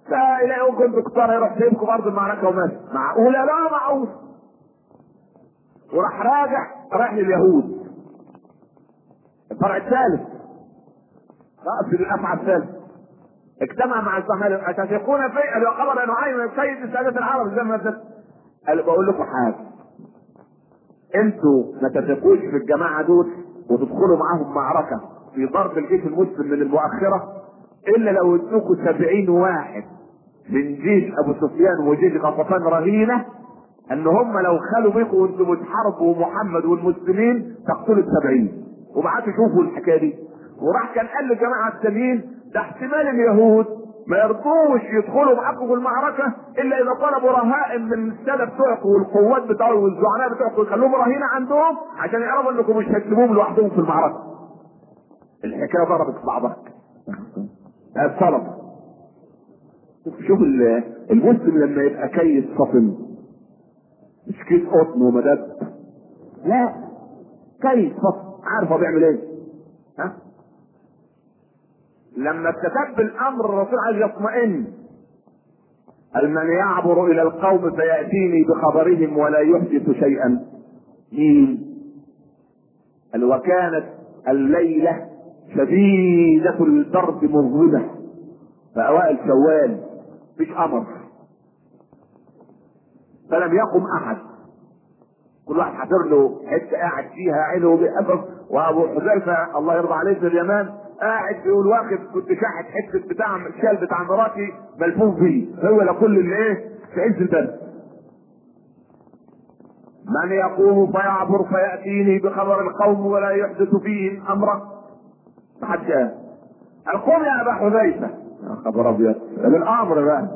[SPEAKER 1] لا إلهي كنت كتار يروح سيبكم أرض المعركة وماشي. معقولة؟ لا معقول وراح راجع رايح لليهود. الفرع الثالث. رأس الأفعى الثالث. اجتمع مع الزمالك اتثقون في يا نعيم سيد سادة العرب زي ما قال بقول لكم حاجة. أنتوا ما تثقوش في الجماعة دول وتدخلوا معاهم معركة في ضرب الجيش المسلم من المؤخرة إلا لو ادوكوا سبعين واحد من جيش أبو سفيان وجيش غطفان رهينة أن هم لو خلوا بيكم وأنتم بتحاربوا محمد والمسلمين تقتلوا السبعين وبعتوا شوفوا الحكاية دي وراح كان قال لجماعه التانيين ده احتمال اليهود ما يرضوش يدخلوا معاكم في المعركة إلا إذا طلبوا رهائن من السادة بتوعكم والقوات بتوعكم والزعماء بتوعكم يخلوهم رهينه عندهم عشان يعرفوا إنكم مش هتسيبوهم لوحدهم في المعركة. الحكاية ضربت بعضها. الطلب شوف المسلم لما يبقى كيس فطن مش كيس قطن ومدد لا. كيس فطن عارف هو بيعمل إيه؟ ها؟ لما استتب الأمر الرسول عايز يطمئن قال من يعبر إلى القوم فيأتيني بخبرهم ولا يحدث شيئا. مين؟ قال وكانت الليلة شديدة البرد مظلمة. في اوائل شوال مفيش قمر. فلم يقم أحد. كل واحد حضر له حتة قاعد فيها عينه بيقبض وأبو حذيفة الله يرضى عليه في اليمان قاعد بيقول واخد كنت شاحت حتة بتاع الشال بتاع مراتي ملفوف بيه. هو لكل اللي إيه؟ في عز البرد من يقوم فيعبر فيأتيني بخبر القوم ولا يحدث فيهم امرا محد قال القوم يا أبا حذيفة. يا خبر أبيض. بالامر بقى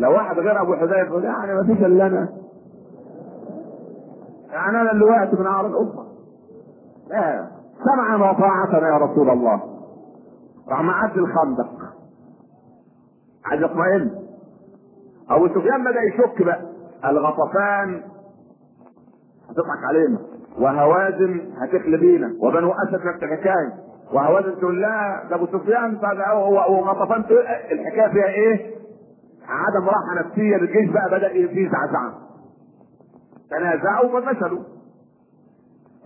[SPEAKER 1] لو واحد غير أبو حذيفة يعني ما فيش إلا أنا. يعني أنا اللي وقعت من اعراض أمة. لا. سمعا وطاعة يا رسول الله. راح معدي الخندق. عايز يطمئن أبو سفيان بدأ يشك بقى. الغطفان هتضحك علينا. وهوازن هتخلي بينا وبنو أسد نفس الحكاية وهوازن تقول لا ده أبو سفيان وغطفان الحكاية فيها إيه؟ عدم راحه نفسيه للجيش بقى بدأ فيه زعزعه تنازعوا ففشلوا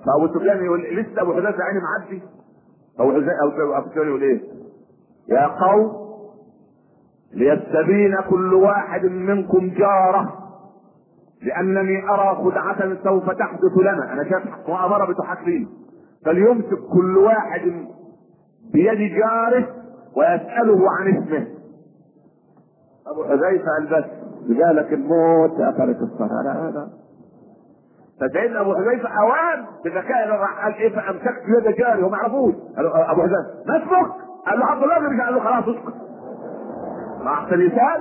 [SPEAKER 1] فأبو سفيان يقول لسه أبو حذيفة عيني معدي. ابو حذيفه ابو سفيان يقول إيه؟ يا قوم ليستبين كل واحد منكم جارة لأنني أرى خدعة سوف تحدث لنا. أنا شايف مؤامره بتحاكينا فليمسك كل واحد بيد جاره ويسأله عن اسمه. أبو حذيفة قال بس رجالك الموت اثرت الصلاه لا لا فسيدنا أبو حذيفة أوان بذكاء قال إيه فامسكت يد جاري وما يعرفوش قالوا أبو حذيفة ما اسمك؟ قال له عبد الله بن قال له خلاص اسكت. ما احسن لسان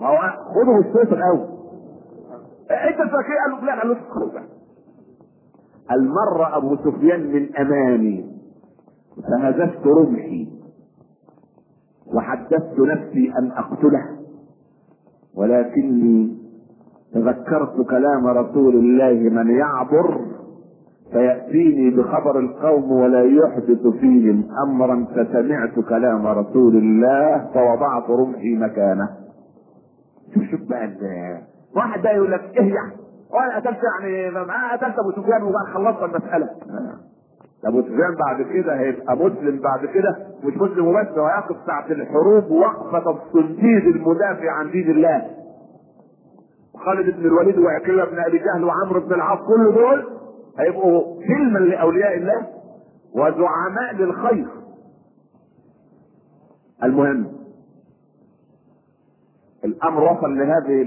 [SPEAKER 1] ما هو خده بالسيف الأول. إنت فاكر قال له لا قال له اسكت. المر أبو سفيان من أمامي. فهززت رمحي. وحدثت نفسي أن أقتله ولكني تذكرت كلام رسول الله من يعبر فيأتيني بخبر القوم ولا يحدث فيهم أمرا فسمعت كلام رسول الله فوضعت رمحي مكانه. شوف شوف بقى واحد ده يقول لك إيه يعني؟ وأنا قتلت يعني معاه قتلت أبو سفيان وبقى خلصت المسألة. ابو سفيان بعد كده هيبقى مسلم بعد كده مش مسلم وبس وهيقف ساعة الحروب وقفة الصنديد المدافع عن دين الله. خالد بن الوليد وعكرمه بن أبي جهل وعمرو بن العاص كل دول هيبقوا سلما لأولياء الله وزعماء للخير المهم الأمر وصل لهذه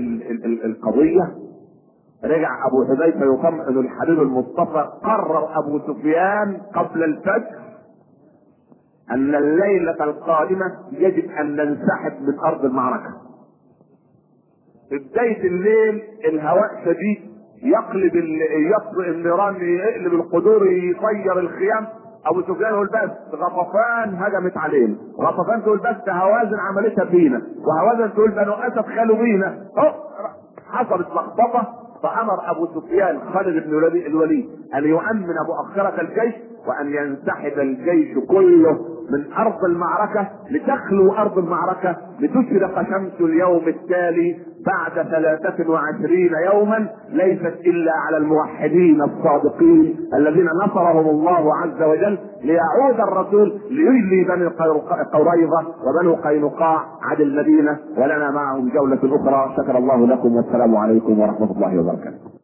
[SPEAKER 1] القضية رجع أبو حذيفة يطمئن الحبيب المصطفى قرر أبو سفيان قبل الفجر أن الليلة القادمة يجب أن ننسحب من أرض المعركة. في بداية الليل الهواء شديد يقلب يطفئ النيران يقلب القدور يطير الخيام. أبو سفيان يقول بس غطفان هجمت علينا. غطفان تقول بس هوازن عملتها فينا. وهوازن تقول بنو أسد خلوا بينا حصلت لخبطه فأمر أبو سفيان خالد بن الوليد أن يؤمن مؤخره الجيش وأن ينسحب الجيش كله. من أرض المعركة لتخلو أرض المعركة لتشرق شمس اليوم التالي بعد ثلاثة وعشرين يوما ليست إلا على الموحدين الصادقين الذين نصرهم الله عز وجل ليعود الرسول ليجلي بني قريظة وبنو قينقاع عن المدينة ولنا معهم جولة أخرى. شكر الله لكم والسلام عليكم ورحمة الله وبركاته.